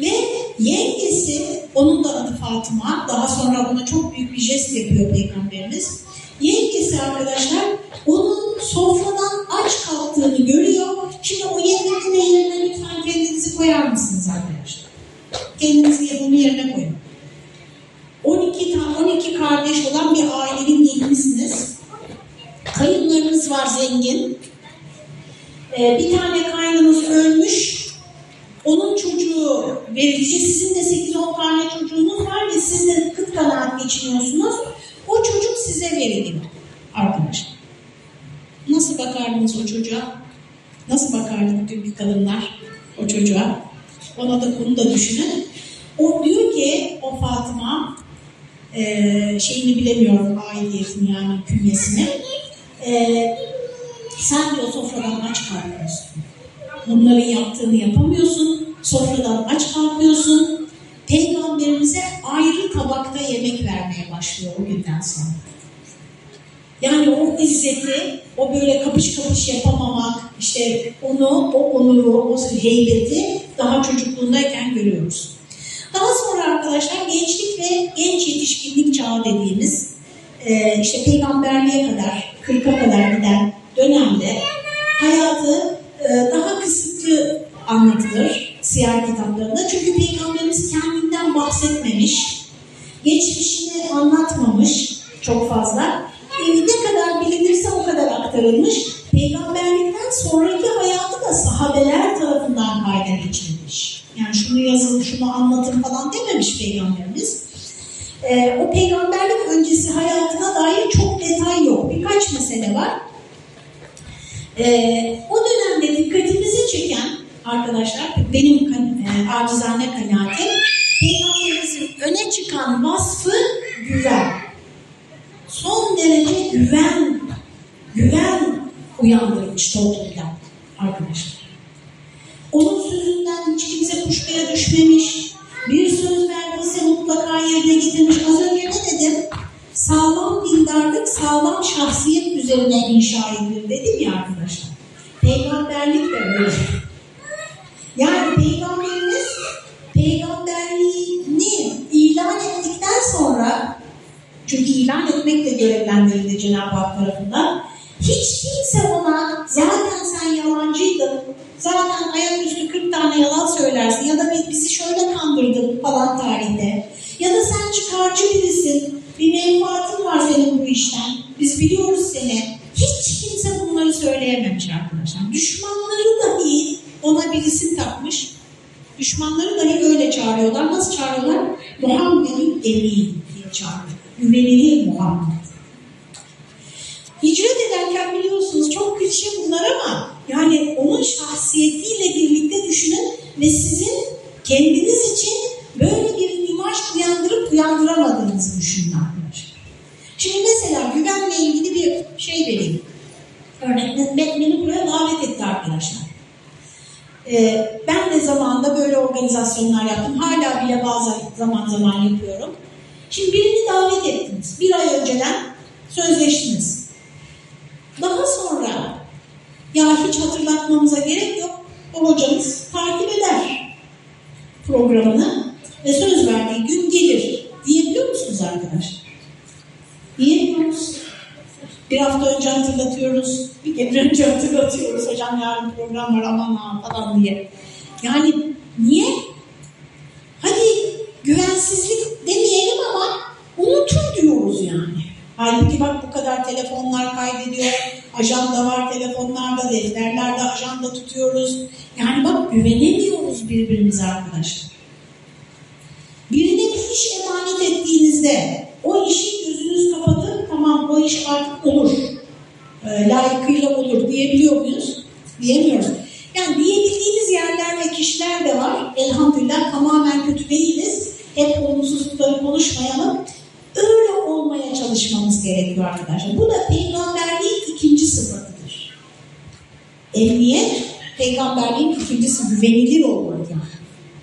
Ve yengesi, onun da adı Fatıma, daha sonra buna çok büyük bir jest yapıyor Peygamberimiz. Yengesi arkadaşlar onun sofradan aç kalktığını görüyor. Şimdi o yengenin yerine lütfen kendinizi koyar mısınız arkadaşlar? Kendinizi onun yerine koyun. 12 tane 12 kardeş olan bir ailenin gelinisiniz. Kayınlarınız var zengin. Ee, bir tane kaynınız ölmüş. Onun çocuğu verilecek. Sizin de 8-10 tane çocuğunuz var ve siz de kıt kanaat geçiniyorsunuz. O çocuk size veriliyor arkadaşlar. Nasıl bakardınız o çocuğa? Nasıl bakardı bütün kadınlar o çocuğa? Ona da bunu da düşünün. O diyor ki o Fatıma e, şeyini bilemiyorum aidiyetini yani künyesini. E, sen diyor sofradan aç kalkıyorsun. Bunların yaptığını yapamıyorsun. Sofradan aç kalkıyorsun. Peygamberimize ayrı tabakta yemek vermeye başlıyor o günden sonra. Yani o izzeti, o böyle kapış kapış yapamamak, işte onu, o onuru, o heybeti daha çocukluğundayken görüyoruz. Daha sonra arkadaşlar gençlik ve genç yetişkinlik çağı dediğimiz e, işte peygamberliğe kadar, kırka kadar giden dönemde hayatı daha kısıtlı anlatılır siyer kitaplarında. Çünkü peygamberimiz kendinden bahsetmemiş, geçmişini anlatmamış çok fazla. E, ne kadar bilinirse o kadar aktarılmış. Peygamberlikten sonraki hayatı da sahabeler tarafından kayda geçirilmiş. Yani şunu yazın, şunu anlatın falan dememiş Peygamberimiz. Ee, o peygamberlik öncesi hayatına dair çok detay yok. Birkaç mesele var. Ee, o dönemde dikkatimizi çeken arkadaşlar, benim e, acizane kanaatim, Peygamberimizin öne çıkan vasfı güven son derece güven, güven uyandırmış toplumda arkadaşlar. Onun sözünden hiç kimse kuşkuya düşmemiş. Bir söz verdiyse mutlaka yerine getirmiş. Az önce ne dedim? Sağlam dindarlık, sağlam şahsiyet üzerine inşa edilir dedim ya arkadaşlar. Peygamberlik de öyle. Yani peygamberimiz peygamberliğini ilan ettikten sonra çünkü ilan etmekle görevlendirildi Cenab-ı Hak tarafından. Düşmanları dahi öyle çağırıyorlar. Nasıl çağırıyorlar? Muhammed'in emin diye çağırıyor. Güvenilir Muhammed. Hicret ederken biliyorsunuz çok klişe bunlar ama yani onun şahsiyetiyle birlikte düşünün ve sizin kendiniz için böyle bir imaj uyandırıp uyandıramadığınızı düşünün arkadaşlar. Şimdi mesela güvenle ilgili bir şey vereyim. Örnek beni buraya davet etti arkadaşlar. Ee, ben de zamanında böyle organizasyonlar yaptım. Hala bile bazı zaman zaman yapıyorum. Şimdi birini davet ettiniz. Bir ay önceden sözleştiniz. Daha sonra ya hiç hatırlatmamıza gerek yok. O hocamız takip eder programını ve söz verdiği gün gelir diyebiliyor musunuz arkadaşlar? Diyemiyoruz. Bir hafta önce hatırlatıyoruz, bir gece önce hatırlatıyoruz. Hocam yarın program var aman falan diye. Yani niye? Hadi güvensizlik demeyelim ama unutun diyoruz yani. Halbuki bak bu kadar telefonlar kaydediyor, ajanda var telefonlarda, defterlerde ajanda tutuyoruz. Yani bak güvenemiyoruz birbirimize arkadaşlar. Birine bir iş emanet ettiğinizde o işi gözünüz kapatıp tamam o iş artık olur, e, layıkıyla olur diyebiliyor muyuz? Diyemiyoruz. Yani diyebildiğimiz yerler ve kişiler de var. Elhamdülillah tamamen kötü değiliz. Hep olumsuzlukları konuşmayalım. Öyle olmaya çalışmamız gerekiyor arkadaşlar. Bu da peygamberliğin ikinci sıfatıdır. Emniyet, peygamberliğin ikincisi güvenilir yani.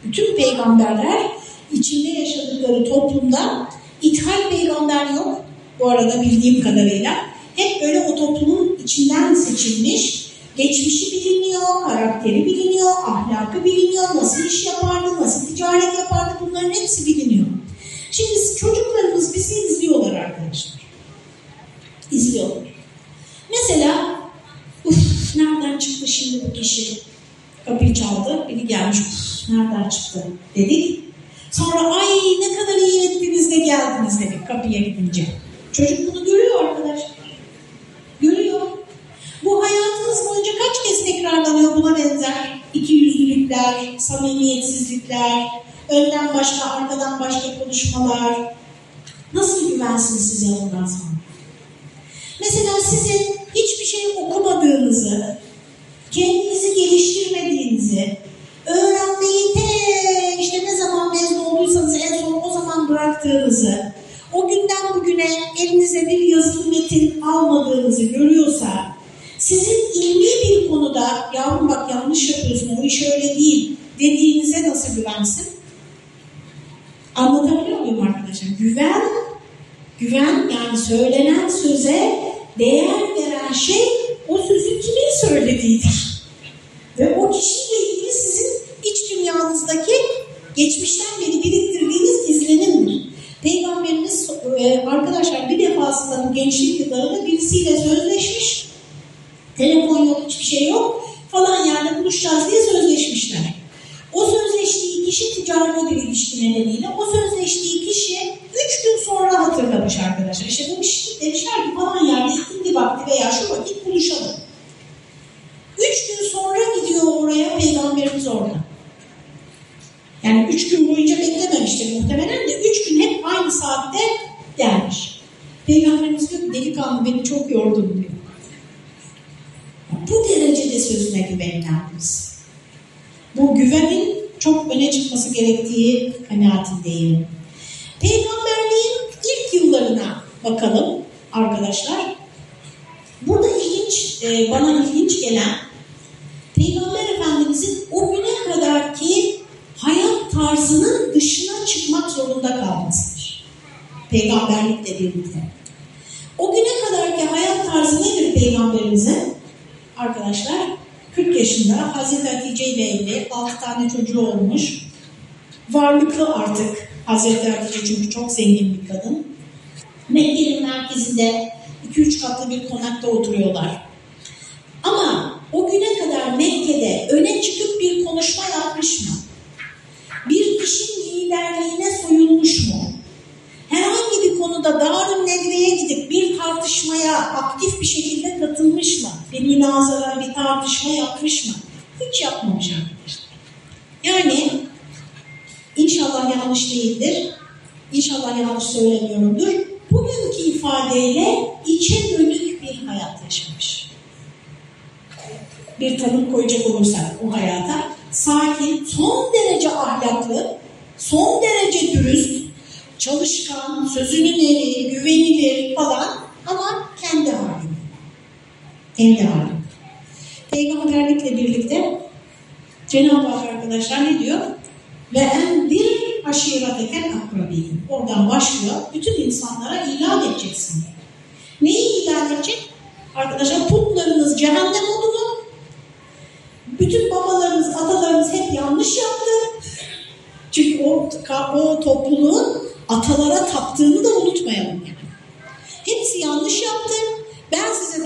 Bütün peygamberler içinde yaşadıkları toplumda ithal peygamber yok. Bu arada bildiğim kadarıyla. Hep böyle o toplumun içinden seçilmiş, geçmişi biliniyor, karakteri biliniyor, ahlakı biliniyor, nasıl iş yapardı, nasıl ticaret yapardı bunların hepsi biliniyor. Şimdi çocuklarımız bizi izliyorlar arkadaşlar. İzliyorlar. Mesela uf, nereden çıktı şimdi bu kişi? Kapıyı çaldı, biri gelmiş, uf, nereden çıktı dedik. Sonra ay ne kadar iyi ettiniz de geldiniz dedik kapıya gidince. Çocuk bunu görüyor arkadaşlar. Görüyor. Bu hayatınız boyunca kaç kez tekrarlanıyor buna benzer? İki yüzlülükler, samimiyetsizlikler, önden başka, arkadan başka konuşmalar. Nasıl güvensin size ondan sonra? Mesela sizin hiçbir şey okumadığınızı, kendinizi geliştirmediğinizi, almadığınızı görüyorsa, sizin ilmi bir konuda yavrum bak yanlış yapıyorsun, o iş öyle değil dediğinize nasıl güvensin? Anlatabiliyor muyum arkadaşlar? Güven, güven yani söylenen söze değer veren şey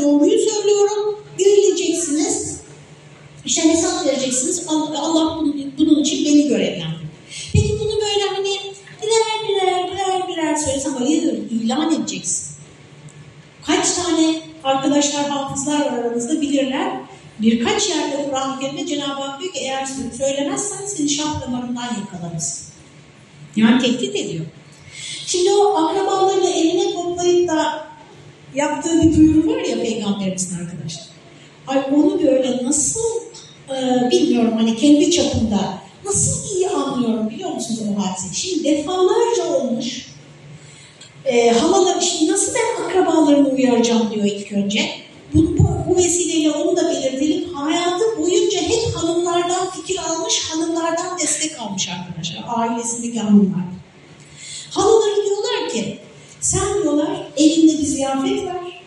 doğruyu söylüyorum. Dinleyeceksiniz. İşte hesap vereceksiniz. Allah bunun için beni görevlendirdi. Peki bunu böyle hani birer birer birer birer söylesem hayır ilan edeceksin. Kaç tane arkadaşlar hafızlar var aranızda bilirler. Birkaç yerde Kur'an-ı Kerim'de Cenab-ı Hak diyor ki eğer söylemezsen seni şah damarından yakalarız. Yani tehdit ediyor. Şimdi o akrabalarını eline toplayıp da yaptığı bir duyuru var ya Peygamberimizin arkadaşlar. Ay onu böyle nasıl e, bilmiyorum hani kendi çapında nasıl iyi anlıyorum biliyor musunuz o hadiseyi? Şimdi defalarca olmuş e, halalar şimdi nasıl ben akrabalarımı uyaracağım diyor ilk önce. Bu, bu, bu vesileyle onu da belirtelim. Hayatı boyunca hep hanımlardan fikir almış, hanımlardan destek almış arkadaşlar. Ailesindeki hanımlar. Halaları diyorlar ki sen diyorlar elinde bir ziyafet var.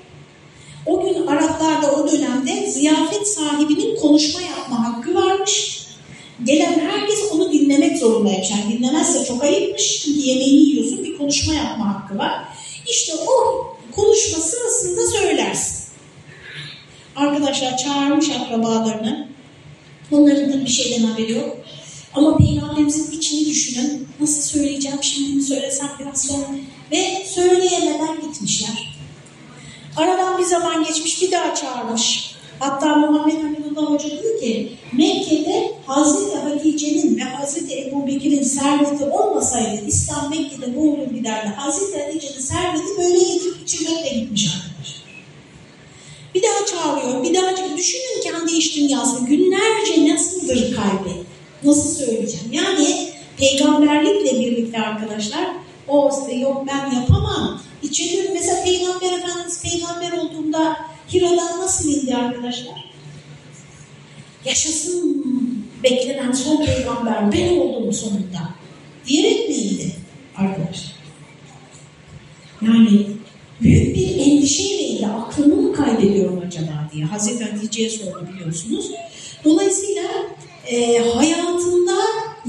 O gün Araplarda o dönemde ziyafet sahibinin konuşma yapma hakkı varmış. Gelen herkes onu dinlemek zorundaymış. Yani dinlemezse çok ayıpmış. Çünkü yemeğini yiyorsun bir konuşma yapma hakkı var. İşte o konuşma sırasında söylersin. Arkadaşlar çağırmış akrabalarını. Onların da bir şeyden haberi yok. Ama Peygamberimizin içini düşünün. Nasıl söyleyeceğim şimdi mi söylesem biraz sonra. Ve söyleyemeden gitmişler. Aradan bir zaman geçmiş bir daha çağırmış. Hatta Muhammed Hamidullah Hoca diyor ki Mekke'de Hazreti Hatice'nin ve Hazreti Ebu Bekir'in serveti olmasaydı İslam Mekke'de boğulur giderdi. Hazreti Hatice'nin serveti böyle yedirip içirmekle gitmiş arkadaşlar. Bir daha çağırıyor, bir daha düşünün kendi iş dünyasını. Günlerce nasıldır kalbi? Nasıl söyleyeceğim? Yani peygamberlikle birlikte arkadaşlar o işte yok ben yapamam. İçeri mesela peygamber efendimiz peygamber olduğunda Hira'dan nasıl indi arkadaşlar? Yaşasın beklenen son peygamber ben oldum sonunda. Diyerek mi indi arkadaşlar? Yani büyük bir endişeyle indi. Aklımı mı kaybediyorum acaba diye. Hazreti Hatice'ye sordu biliyorsunuz. Dolayısıyla e, hayatında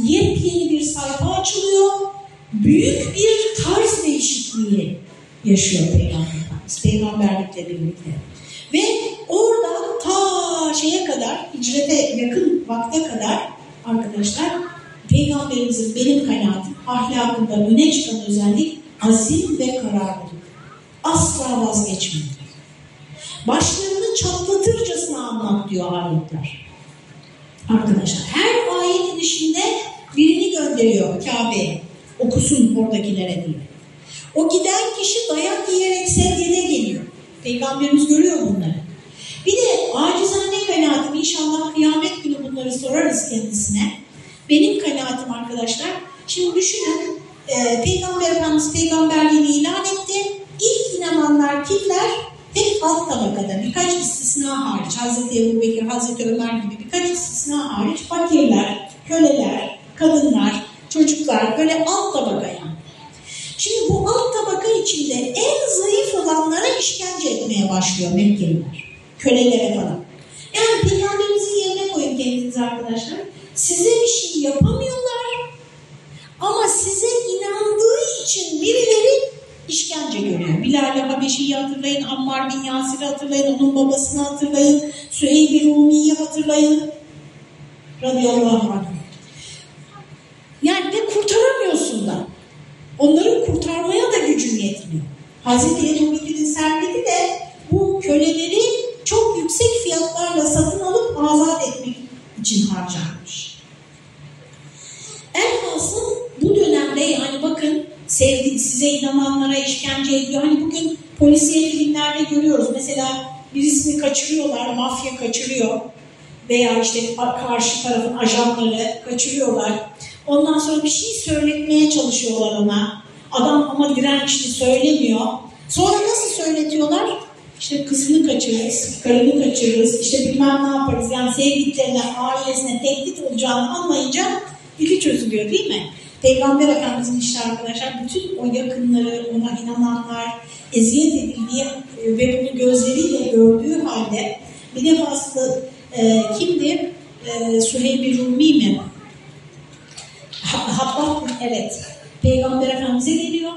yepyeni bir sayfa açılıyor. Büyük bir tarz değişikliği yaşıyor Peygamber Peygamberlikle birlikte. Ve orada ta şeye kadar, hicrete yakın vakte kadar arkadaşlar Peygamberimizin benim kanaatim ahlakında öne çıkan özellik azim ve kararlılık. Asla vazgeçmiyor. Başlarını çatlatırcasına anlat diyor ayetler. Arkadaşlar her ayetin içinde birini gönderiyor Kabe'ye. Okusun oradakilere diye. O giden kişi dayak yiyerek sedyede geliyor. Peygamberimiz görüyor bunları. Bir de acizane kanaatim inşallah kıyamet günü bunları sorarız kendisine. Benim kanaatim arkadaşlar. Şimdi düşünün e, Peygamber Efendimiz peygamberliğini ilan etti. İlk inananlar kimler? tek alt tabakada birkaç istisna hariç, Hazreti Ebu Bekir, Hazreti Ömer gibi birkaç istisna hariç fakirler, köleler, kadınlar, çocuklar böyle alt tabaka yani. Şimdi bu alt tabaka içinde en zayıf olanlara işkence etmeye başlıyor Mekkeliler. Kölelere falan. Yani peygamberimizin yerine koyun kendinizi arkadaşlar. Size bir şey yapamıyorlar ama size inandığı için birileri işkence görüyor. Bilal-i Habeşi'yi hatırlayın, Ammar bin Yasir'i hatırlayın, onun babasını hatırlayın, Süheyb-i Rumi'yi hatırlayın. Radıyallahu anh. Yani ve kurtaramıyorsun da. Onları kurtarmaya da gücün yetmiyor. Hazreti Ebu Bekir'in serveti de bu köleleri çok yüksek fiyatlarla satın alıp azat etmek için harcanmış. Elhasıl bu dönemde yani bakın sevdi, size inananlara işkence ediyor. Hani bugün polisiye filmlerde görüyoruz. Mesela birisini kaçırıyorlar, mafya kaçırıyor veya işte karşı tarafın ajanları kaçırıyorlar. Ondan sonra bir şey söyletmeye çalışıyorlar ona. Adam ama dirençli söylemiyor. Sonra nasıl söyletiyorlar? İşte kızını kaçırırız, karını kaçırırız, işte bilmem ne yaparız. Yani sevdiklerine, ailesine tehdit olacağını anlayınca iki çözülüyor değil mi? Peygamber Efendimiz'in işte arkadaşlar bütün o yakınları, ona inananlar eziyet edildiği e, ve bunu gözleriyle gördüğü halde bir defasında e, kimdi? E, Süheyb-i Rumi mi? Habbab evet. Peygamber Efendimiz'e geliyor.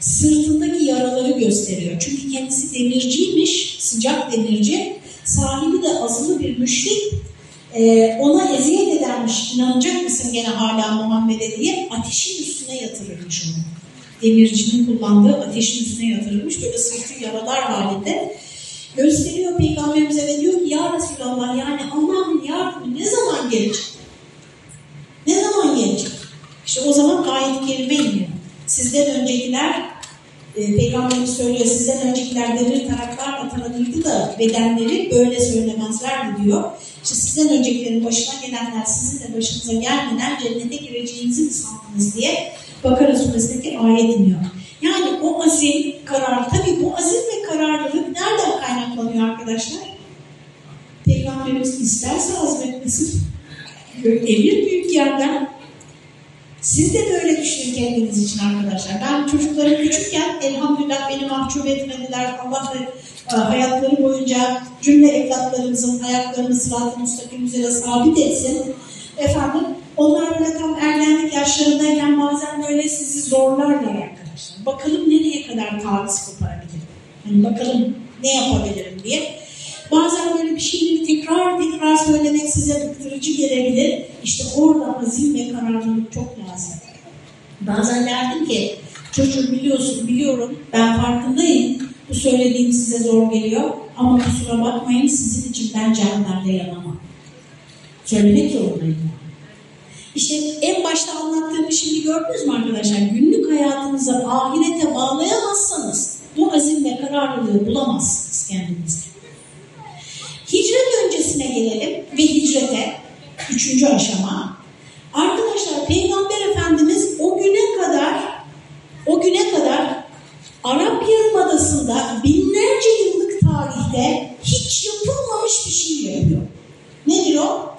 Sırtındaki yaraları gösteriyor. Çünkü kendisi demirciymiş, sıcak demirci. Sahibi de azılı bir müşrik. Ee, ona eziyet edermiş, inanacak mısın gene hala Muhammed'e diye ateşin üstüne yatırılmış onu. Demircinin kullandığı ateşin üstüne yatırılmış. Böyle sırtı yaralar halinde. Gösteriyor Peygamberimize ve diyor ki ya Resulallah yani Allah'ın yardımı ne zaman gelecek? Ne zaman gelecek? İşte o zaman ayet-i kerime iniyor. Sizden öncekiler, e, Peygamberimiz söylüyor, sizden öncekiler demir taraklarla tanıdıydı da bedenleri böyle söylemezlerdi diyor. İşte sizden öncekilerin başına gelenler sizin de başınıza gelmeden cennete gireceğinizi mi sandınız diye Bakara suresindeki ayet iniyor. Yani o azim, karar, tabii bu azim ve kararlılık nereden kaynaklanıyor arkadaşlar? Peygamberimiz isterse azmetmesin. Emir büyük yerden siz de böyle düşünün kendiniz için arkadaşlar. Ben çocuklarım küçükken elhamdülillah beni mahcup etmediler. Allah da e, hayatları boyunca cümle evlatlarımızın ayaklarını sırat-ı müstakim üzere sabit etsin. Efendim onlar böyle tam ergenlik yaşlarındayken bazen böyle sizi zorlarlar. Bakalım nereye kadar taviz koparabilirim. Hani bakalım ne yapabilirim diye. Bazen böyle bir şeyleri tekrar tekrar söylemek size bıktırıcı gelebilir. İşte orada azim ve kararlılık çok lazım. Bazen derdim ki çocuğum biliyorsun biliyorum ben farkındayım bu söylediğim size zor geliyor ama kusura bakmayın sizin için ben cehennemde yanamam. Söylemek zorundayım. İşte en başta anlattığımı şimdi gördünüz mü arkadaşlar? Günlük hayatınızı ahirete bağlayamazsanız bu azim ve kararlılığı bulamazsınız kendinizde. Hicret öncesine gelelim ve hicrete, üçüncü aşama. Arkadaşlar Peygamber Efendimiz o güne kadar, o güne kadar Arap Yarımadası'nda binlerce yıllık tarihte hiç yapılmamış bir şey yapıyor. Nedir o?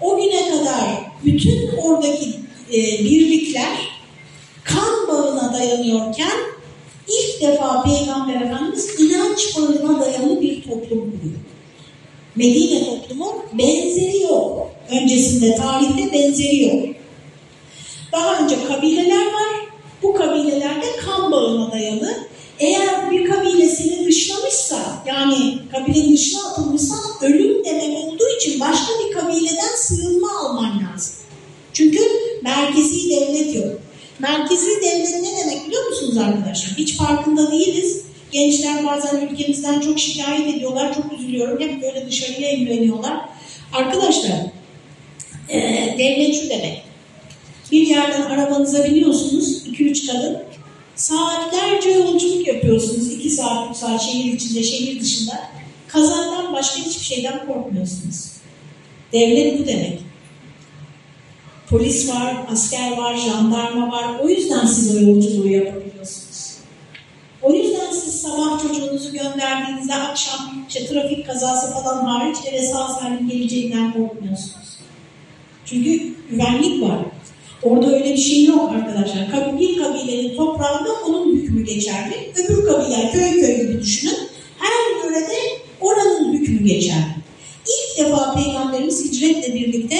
O güne kadar bütün oradaki e, birlikler kan bağına dayanıyorken ilk defa Peygamber Efendimiz inanç bağına dayalı bir toplum kuruyor. Medine toplumu benzeri yok. Öncesinde tarihte benzeri yok. Daha önce kabileler var. Bu kabilelerde kan bağına dayalı. Eğer bir kabile seni dışlamışsa, yani kabilenin dışına atılmışsa ölüm demek olduğu için başka bir kabileden sığınma alman lazım. Çünkü merkezi devlet yok. Merkezi devlet ne demek biliyor musunuz arkadaşlar? Hiç farkında değiliz. Gençler bazen ülkemizden çok şikayet ediyorlar, çok üzülüyorum. Hep böyle dışarıya imreniyorlar. Arkadaşlar, e, devlet şu demek. Bir yerden arabanıza biniyorsunuz, 2-3 kadın. Saatlerce yolculuk yapıyorsunuz. 2 saat, 3 saat şehir içinde, şehir dışında. Kazandan başka hiçbir şeyden korkmuyorsunuz. Devlet bu demek. Polis var, asker var, jandarma var. O yüzden siz o yolculuğu yapabiliyorsunuz. O yüzden siz sabah çocuğunuzu gönderdiğinizde akşam işte trafik kazası falan hariç eve sağ salim geleceğinden korkmuyorsunuz. Çünkü güvenlik var. Orada öyle bir şey yok arkadaşlar. Bir kabilenin toprağında onun hükmü geçerli. Öbür kabile köy köy gibi düşünün. Her yörede oranın hükmü geçerli. İlk defa Peygamberimiz hicretle birlikte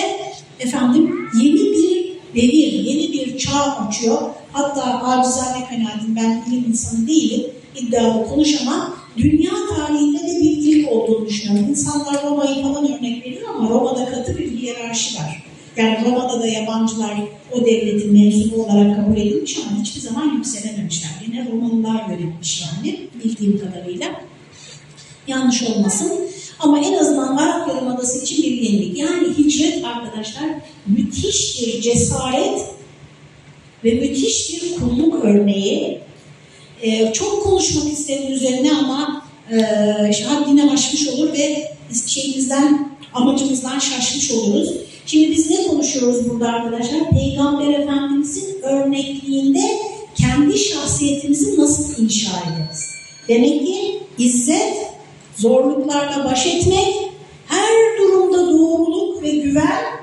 efendim yeni bir devir, yeni bir çağ açıyor. Hatta acizane kanaatim ben bilim insanı değilim, iddialı konuşamam. Dünya tarihinde de bir ilk olduğunu düşünüyorum. İnsanlar Roma'yı falan örnek veriyor ama Roma'da katı bir hiyerarşi var. Yani Roma'da da yabancılar o devletin mensubu olarak kabul edilmiş ama hiçbir zaman yükselememişler. Yine Romalılar yönetmiş yani bildiğim kadarıyla. Yanlış olmasın. Ama en azından Arap Yarımadası için bir yenilik. Yani hicret arkadaşlar müthiş bir cesaret ve müthiş bir kulluk örneği. Ee, çok konuşmak isterim üzerine ama e, haddine aşmış olur ve şeyimizden, amacımızdan şaşmış oluruz. Şimdi biz ne konuşuyoruz burada arkadaşlar? Peygamber Efendimizin örnekliğinde kendi şahsiyetimizi nasıl inşa ederiz? Demek ki izzet, zorluklarla baş etmek, her durumda doğruluk ve güven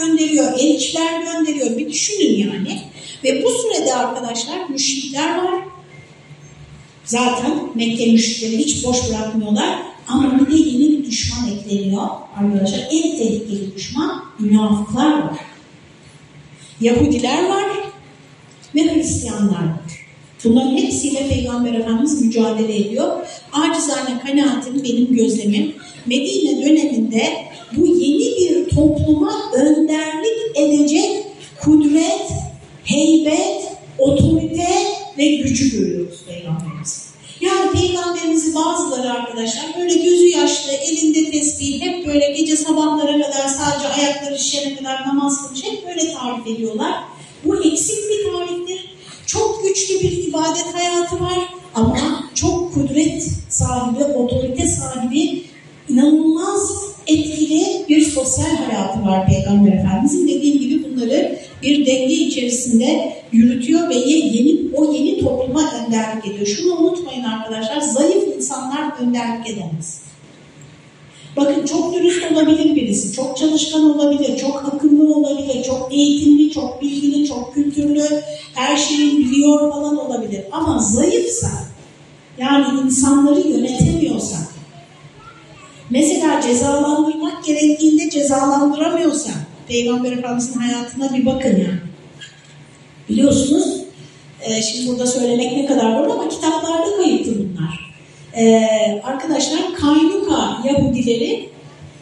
gönderiyor, elçiler gönderiyor. Bir düşünün yani. Ve bu sürede arkadaşlar müşrikler var. Zaten Mekke müşrikleri hiç boş bırakmıyorlar. Ama bir de yeni bir düşman ekleniyor arkadaşlar. En tehlikeli düşman münafıklar var. Yahudiler var ve Hristiyanlar var. Bunların hepsiyle Peygamber Efendimiz mücadele ediyor. Acizane kanaatim, benim gözlemim Medine döneminde bu yeni bir topluma önderlik edecek kudret, heybet, otorite ve gücü görüyoruz Peygamberimiz. Yani Peygamberimizi bazıları arkadaşlar böyle gözü yaşlı, elinde tesbih, hep böyle gece sabahlara kadar sadece ayakları şişene kadar namaz kılmış, hep böyle tarif ediyorlar. Bu eksik bir tariftir. Çok güçlü bir ibadet hayatı var ama çok kudret sahibi, otorite sahibi, inanılmaz etkili bir sosyal hayatı var Peygamber Efendimiz'in. Dediğim gibi bunları bir denge içerisinde yürütüyor ve yeni, o yeni topluma önderlik ediyor. Şunu unutmayın arkadaşlar, zayıf insanlar önderlik edemez. Bakın çok dürüst olabilir birisi, çok çalışkan olabilir, çok akıllı olabilir, çok eğitimli, çok bilgili, çok kültürlü, her şeyi biliyor falan olabilir. Ama zayıfsa, yani insanları yönetemiyorsa, mesela cezalandırmak gerektiğinde cezalandıramıyorsa, Peygamber Efendimiz'in hayatına bir bakın yani. Biliyorsunuz, e, şimdi burada söylemek ne kadar doğru ama kitaplarda kayıtlı bunlar. E, arkadaşlar Kaynuka Yahudileri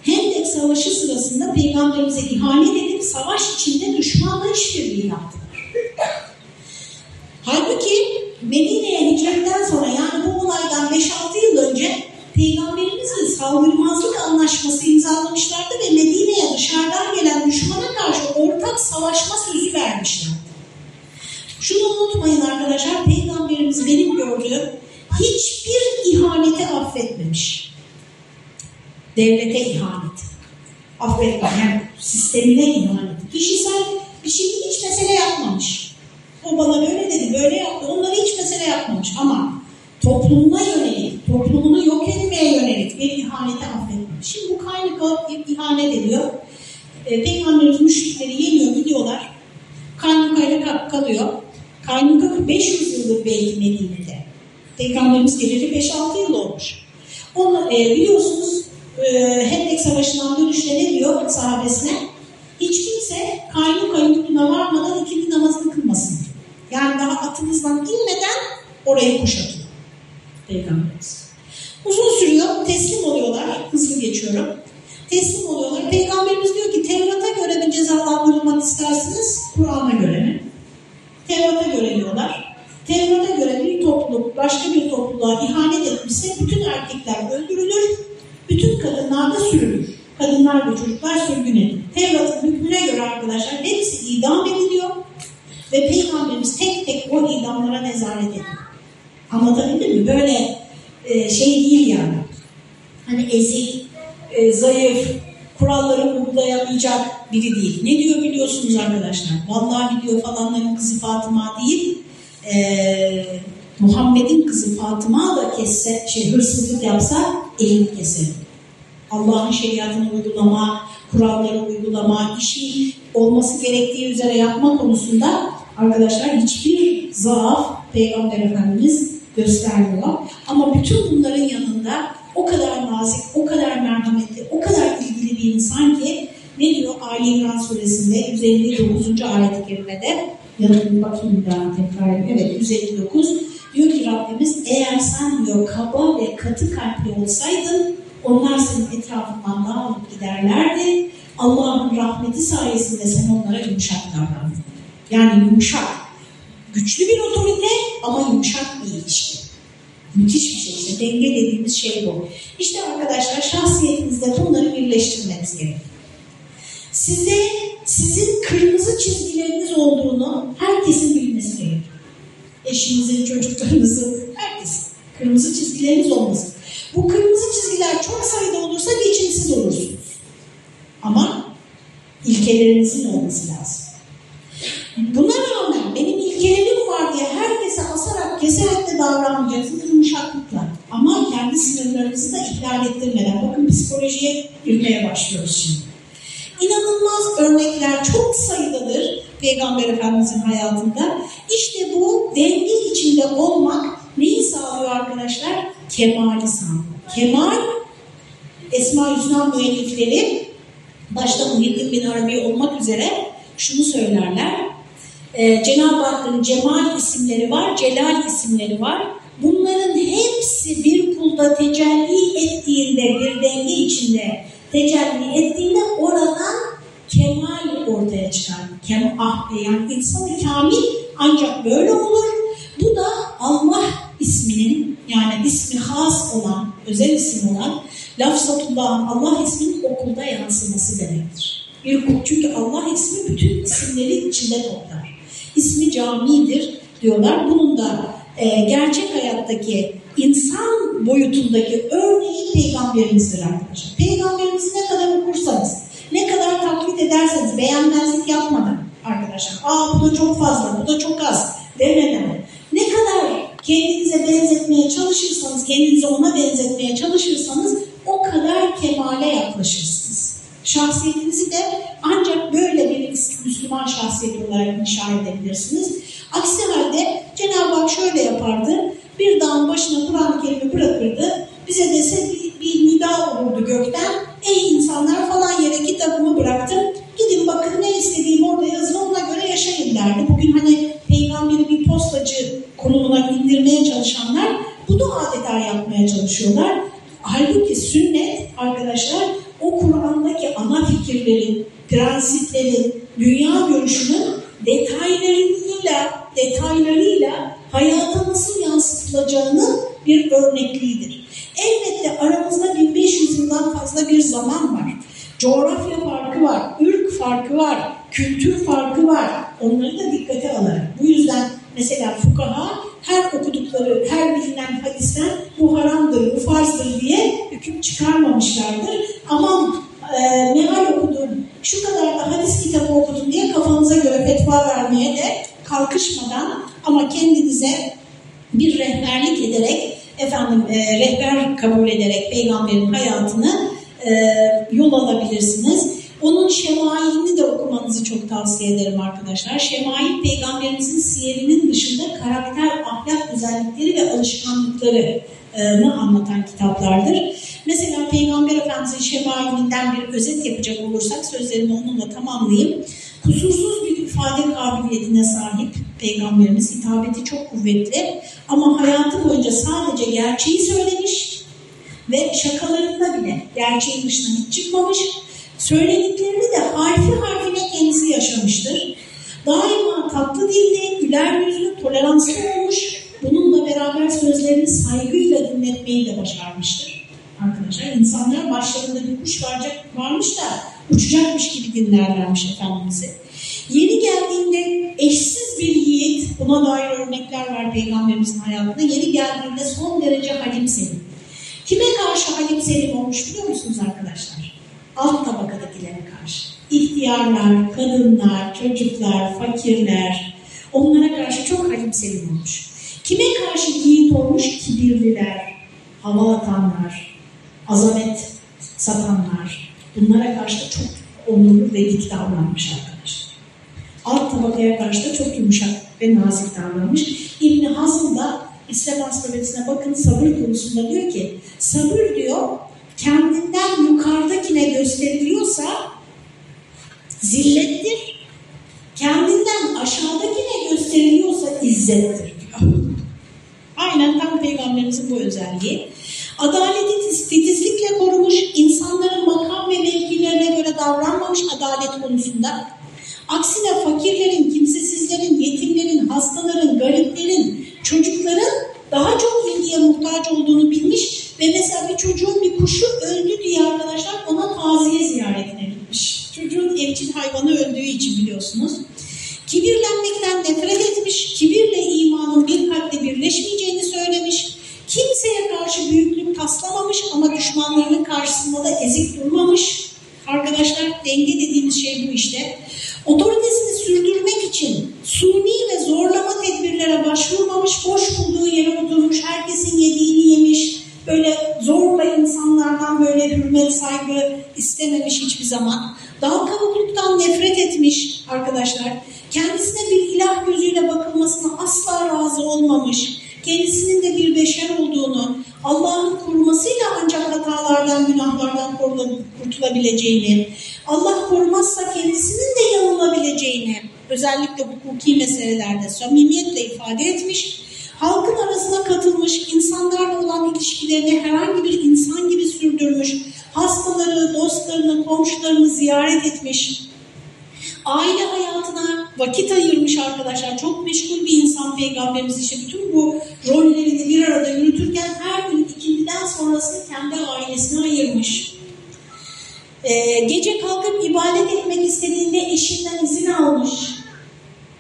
Hendek Savaşı sırasında Peygamberimize ihanet edip savaş içinde düşmanla işbirliği yaptılar. Halbuki Medine'ye hicretten sonra yani bu olaydan 5-6 yıl önce Peygamberimizle saldırmazlık anlaşması imzalamışlardı ve Medine'ye dışarıdan gelen düşmana karşı ortak savaşma sözü vermişler. Şunu unutmayın arkadaşlar, Peygamberimiz benim gördüğüm hiçbir ihaneti affetmemiş. Devlete ihanet. Affetmemiş. Yani sistemine ihanet. Kişisel bir şeyi hiç mesele yapmamış. O bana böyle dedi, böyle yaptı. Onları hiç mesele yapmamış. Ama toplumuna yönelik, toplumunu yok etmeye yönelik bir ihaneti affetmemiş. Şimdi bu kaynak ihanet ediyor. E, Peygamberimiz müşrikleri yeniyor, gidiyorlar. Kaynukayla kalıyor. Kaynuka 500 yıldır belki Medine'de. Peygamberimiz geleli 5-6 yıl olmuş. Onu e, biliyorsunuz e, Hendek Savaşı'ndan dönüşte ne diyor sahabesine? Hiç kimse Kaynuka'nın hükmüne varmadan ikindi namazını kılmasın. Yani daha atınızdan inmeden orayı kuşatıyor Peygamberimiz. Uzun sürüyor, teslim oluyorlar, hızlı geçiyorum. Teslim oluyorlar. Peygamberimiz diyor ki Tevrat'a göre mi cezalandırılmak istersiniz, Kur'an'a göre mi? Tevrat'a göre diyorlar. Tevrat'a göre bir topluluk başka bir topluluğa ihanet etmişse bütün erkekler öldürülür, bütün kadınlar da sürülür. Kadınlar ve çocuklar sürgün edilir. Tevrat'ın hükmüne göre arkadaşlar hepsi idam ediliyor ve Peygamberimiz tek tek o idamlara nezaret ediyor. Anlatabildim mi? Böyle biri değil. Ne diyor biliyorsunuz arkadaşlar? Vallahi diyor falanların kızı Fatıma değil, e, Muhammed'in kızı Fatıma da kesse, şey, hırsızlık yapsa elini keser. Allah'ın şeriatını uygulama, kuralları uygulama, işi olması gerektiği üzere yapma konusunda arkadaşlar hiçbir zaaf Peygamber Efendimiz göstermiyor. Ama bütün bunların yanında o kadar nazik, o kadar merhametli, o kadar ilgili bir insan ki ne diyor Ali İmran suresinde 159. ayet-i kerimede ya da bir bakayım daha tekrar evet 159 diyor ki Rabbimiz eğer sen diyor kaba ve katı kalpli olsaydın onlar senin etrafından dağılıp giderlerdi. Allah'ın rahmeti sayesinde sen onlara yumuşak davrandın. Yani yumuşak. Güçlü bir otorite ama yumuşak bir ilişki. Müthiş bir şey işte. Denge dediğimiz şey bu. İşte arkadaşlar şahsiyetinizde bunları birleştirmeniz gerekiyor. Size sizin kırmızı çizgileriniz olduğunu herkesin bilmesi gerekiyor. Eşinizin, çocuklarınızın, herkesin. Kırmızı çizgileriniz olmasın. Bu kırmızı çizgiler çok sayıda olursa geçimsiz olursunuz. Ama ilkelerinizin olması lazım. Buna rağmen benim ilkelerim var diye herkese asarak, keserek de davranmayacaksınız yumuşaklıkla. Ama kendi sınırlarınızı da ihlal ettirmeden. Bakın psikolojiye girmeye başlıyoruz şimdi. İnanılmaz örnekler çok sayıdadır Peygamber Efendimizin hayatında. İşte bu denge içinde olmak neyi sağlıyor arkadaşlar? Kemali sağlıyor. Kemal, Esma Hüsna müellifleri başta Muhyiddin bin Arabi olmak üzere şunu söylerler. Ee, Cenab-ı Hakk'ın Cemal isimleri var, Celal isimleri var. Bunların hepsi bir kulda tecelli ettiğinde, bir denge içinde tecelli ettiğinde oradan kemal ortaya çıkar. Kem, ah, yani insan kamil ancak böyle olur. Bu da Allah isminin yani ismi has olan, özel isim olan lafzatullah'ın Allah isminin okulda yansıması demektir. Bir çünkü Allah ismi bütün isimleri içinde toplar. İsmi camidir diyorlar. Bunun da e, gerçek hayattaki insan boyutundaki örneği peygamberimizdir arkadaşlar. Peygamberimizi ne kadar okursanız, ne kadar taklit ederseniz beğenmezlik yapmadan arkadaşlar. Aa bu da çok fazla, bu da çok az demeden. Ne kadar kendinize benzetmeye çalışırsanız, kendinizi ona benzetmeye çalışırsanız o kadar kemale yaklaşırsınız. Şahsiyetinizi de ancak böyle bir Müslüman şahsiyet olarak inşa edebilirsiniz. Aksi halde Cenab-ı Hak şöyle yapardı. Bir dağın başına Kur'an-ı Kerim'i bırakırdı. Bize dese bir, nida olurdu gökten. Ey insanlar falan yere kitabımı bıraktım. Gidin bakın ne istediğim orada yazılı ona göre yaşayın derdi. Bugün hani peygamberi bir postacı konumuna indirmeye çalışanlar bunu adeta yapmaya çalışıyorlar. Halbuki sünnet arkadaşlar o Kur'an'daki ana fikirlerin, prensiplerin, dünya görüşünün detaylarıyla, detaylarıyla hayata nasıl yansıtılacağını bir örnekliğidir. Elbette aramızda 1500 yıldan fazla bir zaman var. Coğrafya farkı var, ırk farkı var, kültür farkı var. Onları da dikkate alarak. Bu yüzden mesela fukaha her okudukları, her bilinen hadisten bu haramdır, bu farzdır diye hüküm çıkarmamışlardır. Aman e, meal okudun, şu kadar da hadis kitabı okudun diye kafanıza göre fetva vermeye de kalkışmadan ama kendinize bir rehberlik ederek, efendim e, rehber kabul ederek peygamberin hayatını e, yol alabilirsiniz. Onun şemailini de okumanızı çok tavsiye ederim arkadaşlar. Şemail peygamberimizin siyerinin dışında karakter, ahlak özellikleri ve alışkanlıklarını anlatan kitaplardır. Mesela Peygamber Efendimizin şemailinden bir özet yapacak olursak sözlerimi onunla tamamlayayım. Kusursuz bir ifade kabiliyetine sahip Hitabeti çok kuvvetli ama hayatı boyunca sadece gerçeği söylemiş ve şakalarında bile gerçeğin dışına hiç çıkmamış Söylediklerini de harfi harfine kendisi yaşamıştır. Daima tatlı dilli, güler yüzlü, toleranslı olmuş. Bununla beraber sözlerini saygıyla dinletmeyi de başarmıştır. Arkadaşlar insanlar başlarında bir kuş varacak, varmış da uçacakmış gibi dinlerlermiş Efendimiz'i. Yeni geldiğinde eşsiz bir yiğit, buna dair örnekler var Peygamberimizin hayatında. Yeni geldiğinde son derece halim selim. Kime karşı halim selim olmuş biliyor musunuz arkadaşlar? alt tabakadakilere karşı. İhtiyarlar, kadınlar, çocuklar, fakirler onlara karşı çok halimselim olmuş. Kime karşı yiğit olmuş? Kibirliler, hava atanlar, azamet satanlar. Bunlara karşı çok onurlu ve dik davranmış arkadaşlar. Alt tabakaya karşı da çok yumuşak ve nazik davranmış. İbn Hazm da İslam Ansiklopedisine bakın sabır konusunda diyor ki sabır diyor kendinden yukarıdakine gösteriliyorsa zillettir. Kendinden aşağıdakine gösteriliyorsa izzettir diyor. Aynen tam peygamberimizin bu özelliği. Adaleti titizlikle korumuş, insanların makam ve mevkilerine göre davranmamış adalet konusunda. Aksine fakirlerin, kimsesizlerin, yetimlerin, hastaların, gariplerin, çocukların daha çok ilgiye muhtaç olduğunu bilmiş ve mesela bir çocuğun bir kuşu öldü diye arkadaşlar ona taziye ziyaretine gitmiş. Çocuğun evcil hayvanı öldüğü için biliyorsunuz. Kibirlenmekten nefret etmiş, kibirle imanın bir kalple birleşmeyeceğini söylemiş. Kimseye karşı büyüklük taslamamış ama düşmanlarının karşısında da ezik durmamış. Arkadaşlar denge dediğimiz şey bu işte. Otoritesini sürdürmek için suni ve zorlama tedbirlere başvurmamış, boş bulduğu yere oturmuş, herkesin yediğini yemiş, böyle zorla insanlardan böyle hürmet, saygı istememiş hiçbir zaman. Dal kavukluktan nefret etmiş arkadaşlar. Kendisine bir ilah gözüyle bakılmasına asla razı olmamış. Kendisinin de bir beşer olduğunu, Allah'ın korumasıyla ancak hatalardan, günahlardan kurtulabileceğini, Allah korumazsa kendisinin de yanılabileceğini özellikle hukuki meselelerde samimiyetle ifade etmiş. Halkın arasına katılmış, insanlarla olan ilişkilerini herhangi bir insan gibi sürdürmüş, hastaları, dostlarını, komşularını ziyaret etmiş, aile hayatına vakit ayırmış arkadaşlar. Çok meşgul bir insan peygamberimiz işte bütün bu rollerini bir arada yürütürken her gün ikindiden sonrasını kendi ailesine ayırmış. Ee, gece kalkıp ibadet etmek istediğinde eşinden izin almış.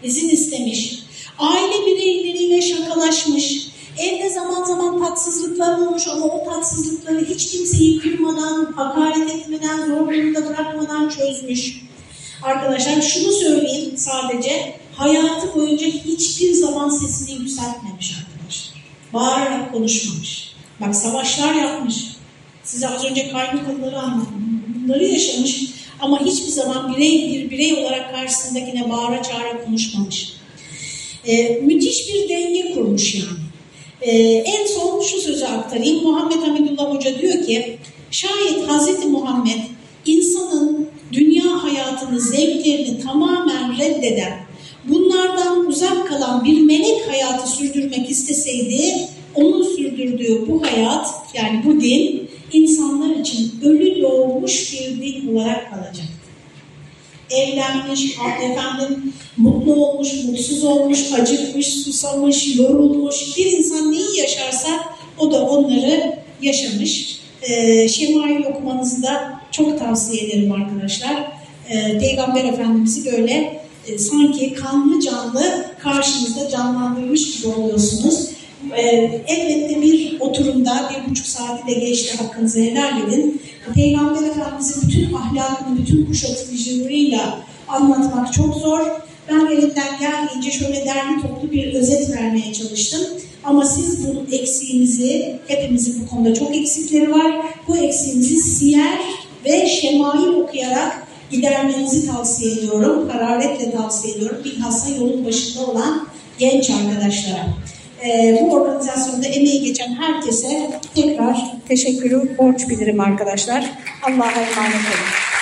İzin istemiş. Aile bireyleriyle şakalaşmış. Evde zaman zaman tatsızlıklar olmuş ama o tatsızlıkları hiç kimseyi kırmadan, hakaret etmeden, zor durumda bırakmadan çözmüş. Arkadaşlar şunu söyleyeyim sadece, hayatı boyunca hiçbir zaman sesini yükseltmemiş arkadaşlar. Bağırarak konuşmamış. Bak savaşlar yapmış. Size az önce kaynıkaları anlattım. Bunları yaşamış ama hiçbir zaman birey bir birey olarak karşısındakine bağıra çağıra konuşmamış. Ee, müthiş bir denge kurmuş yani. Ee, en son şu sözü aktarayım. Muhammed Hamidullah Hoca diyor ki, şayet Hazreti Muhammed insanın dünya hayatını, zevklerini tamamen reddeden, bunlardan uzak kalan bir melek hayatı sürdürmek isteseydi, onun sürdürdüğü bu hayat, yani bu din, insanlar için ölü doğmuş bir din olarak kalacaktı. Evlenmiş, efendim, mutlu olmuş, mutsuz olmuş, acıkmış, susamış, yorulmuş. Bir insan neyi yaşarsa o da onları yaşamış. Ee, Şemail okumanızı da çok tavsiye ederim arkadaşlar. Ee, Peygamber Efendimiz'i böyle e, sanki kanlı canlı karşınızda canlandırmış gibi oluyorsunuz. Ee, elbette bir oturumda bir buçuk saati de geçti hakkınızı helal edin. Peygamber Efendimiz'in bütün ahlakını, bütün kuşatıcılığıyla anlatmak çok zor. Ben elimden geldiğince şöyle derli toplu bir özet vermeye çalıştım. Ama siz bu eksiğinizi, hepimizin bu konuda çok eksikleri var. Bu eksiğinizi siyer ve şemail okuyarak gidermenizi tavsiye ediyorum. Hararetle tavsiye ediyorum. Bilhassa yolun başında olan genç arkadaşlara. Ee, bu organizasyonda emeği geçen herkese tekrar teşekkürü borç bilirim arkadaşlar. Allah'a emanet olun.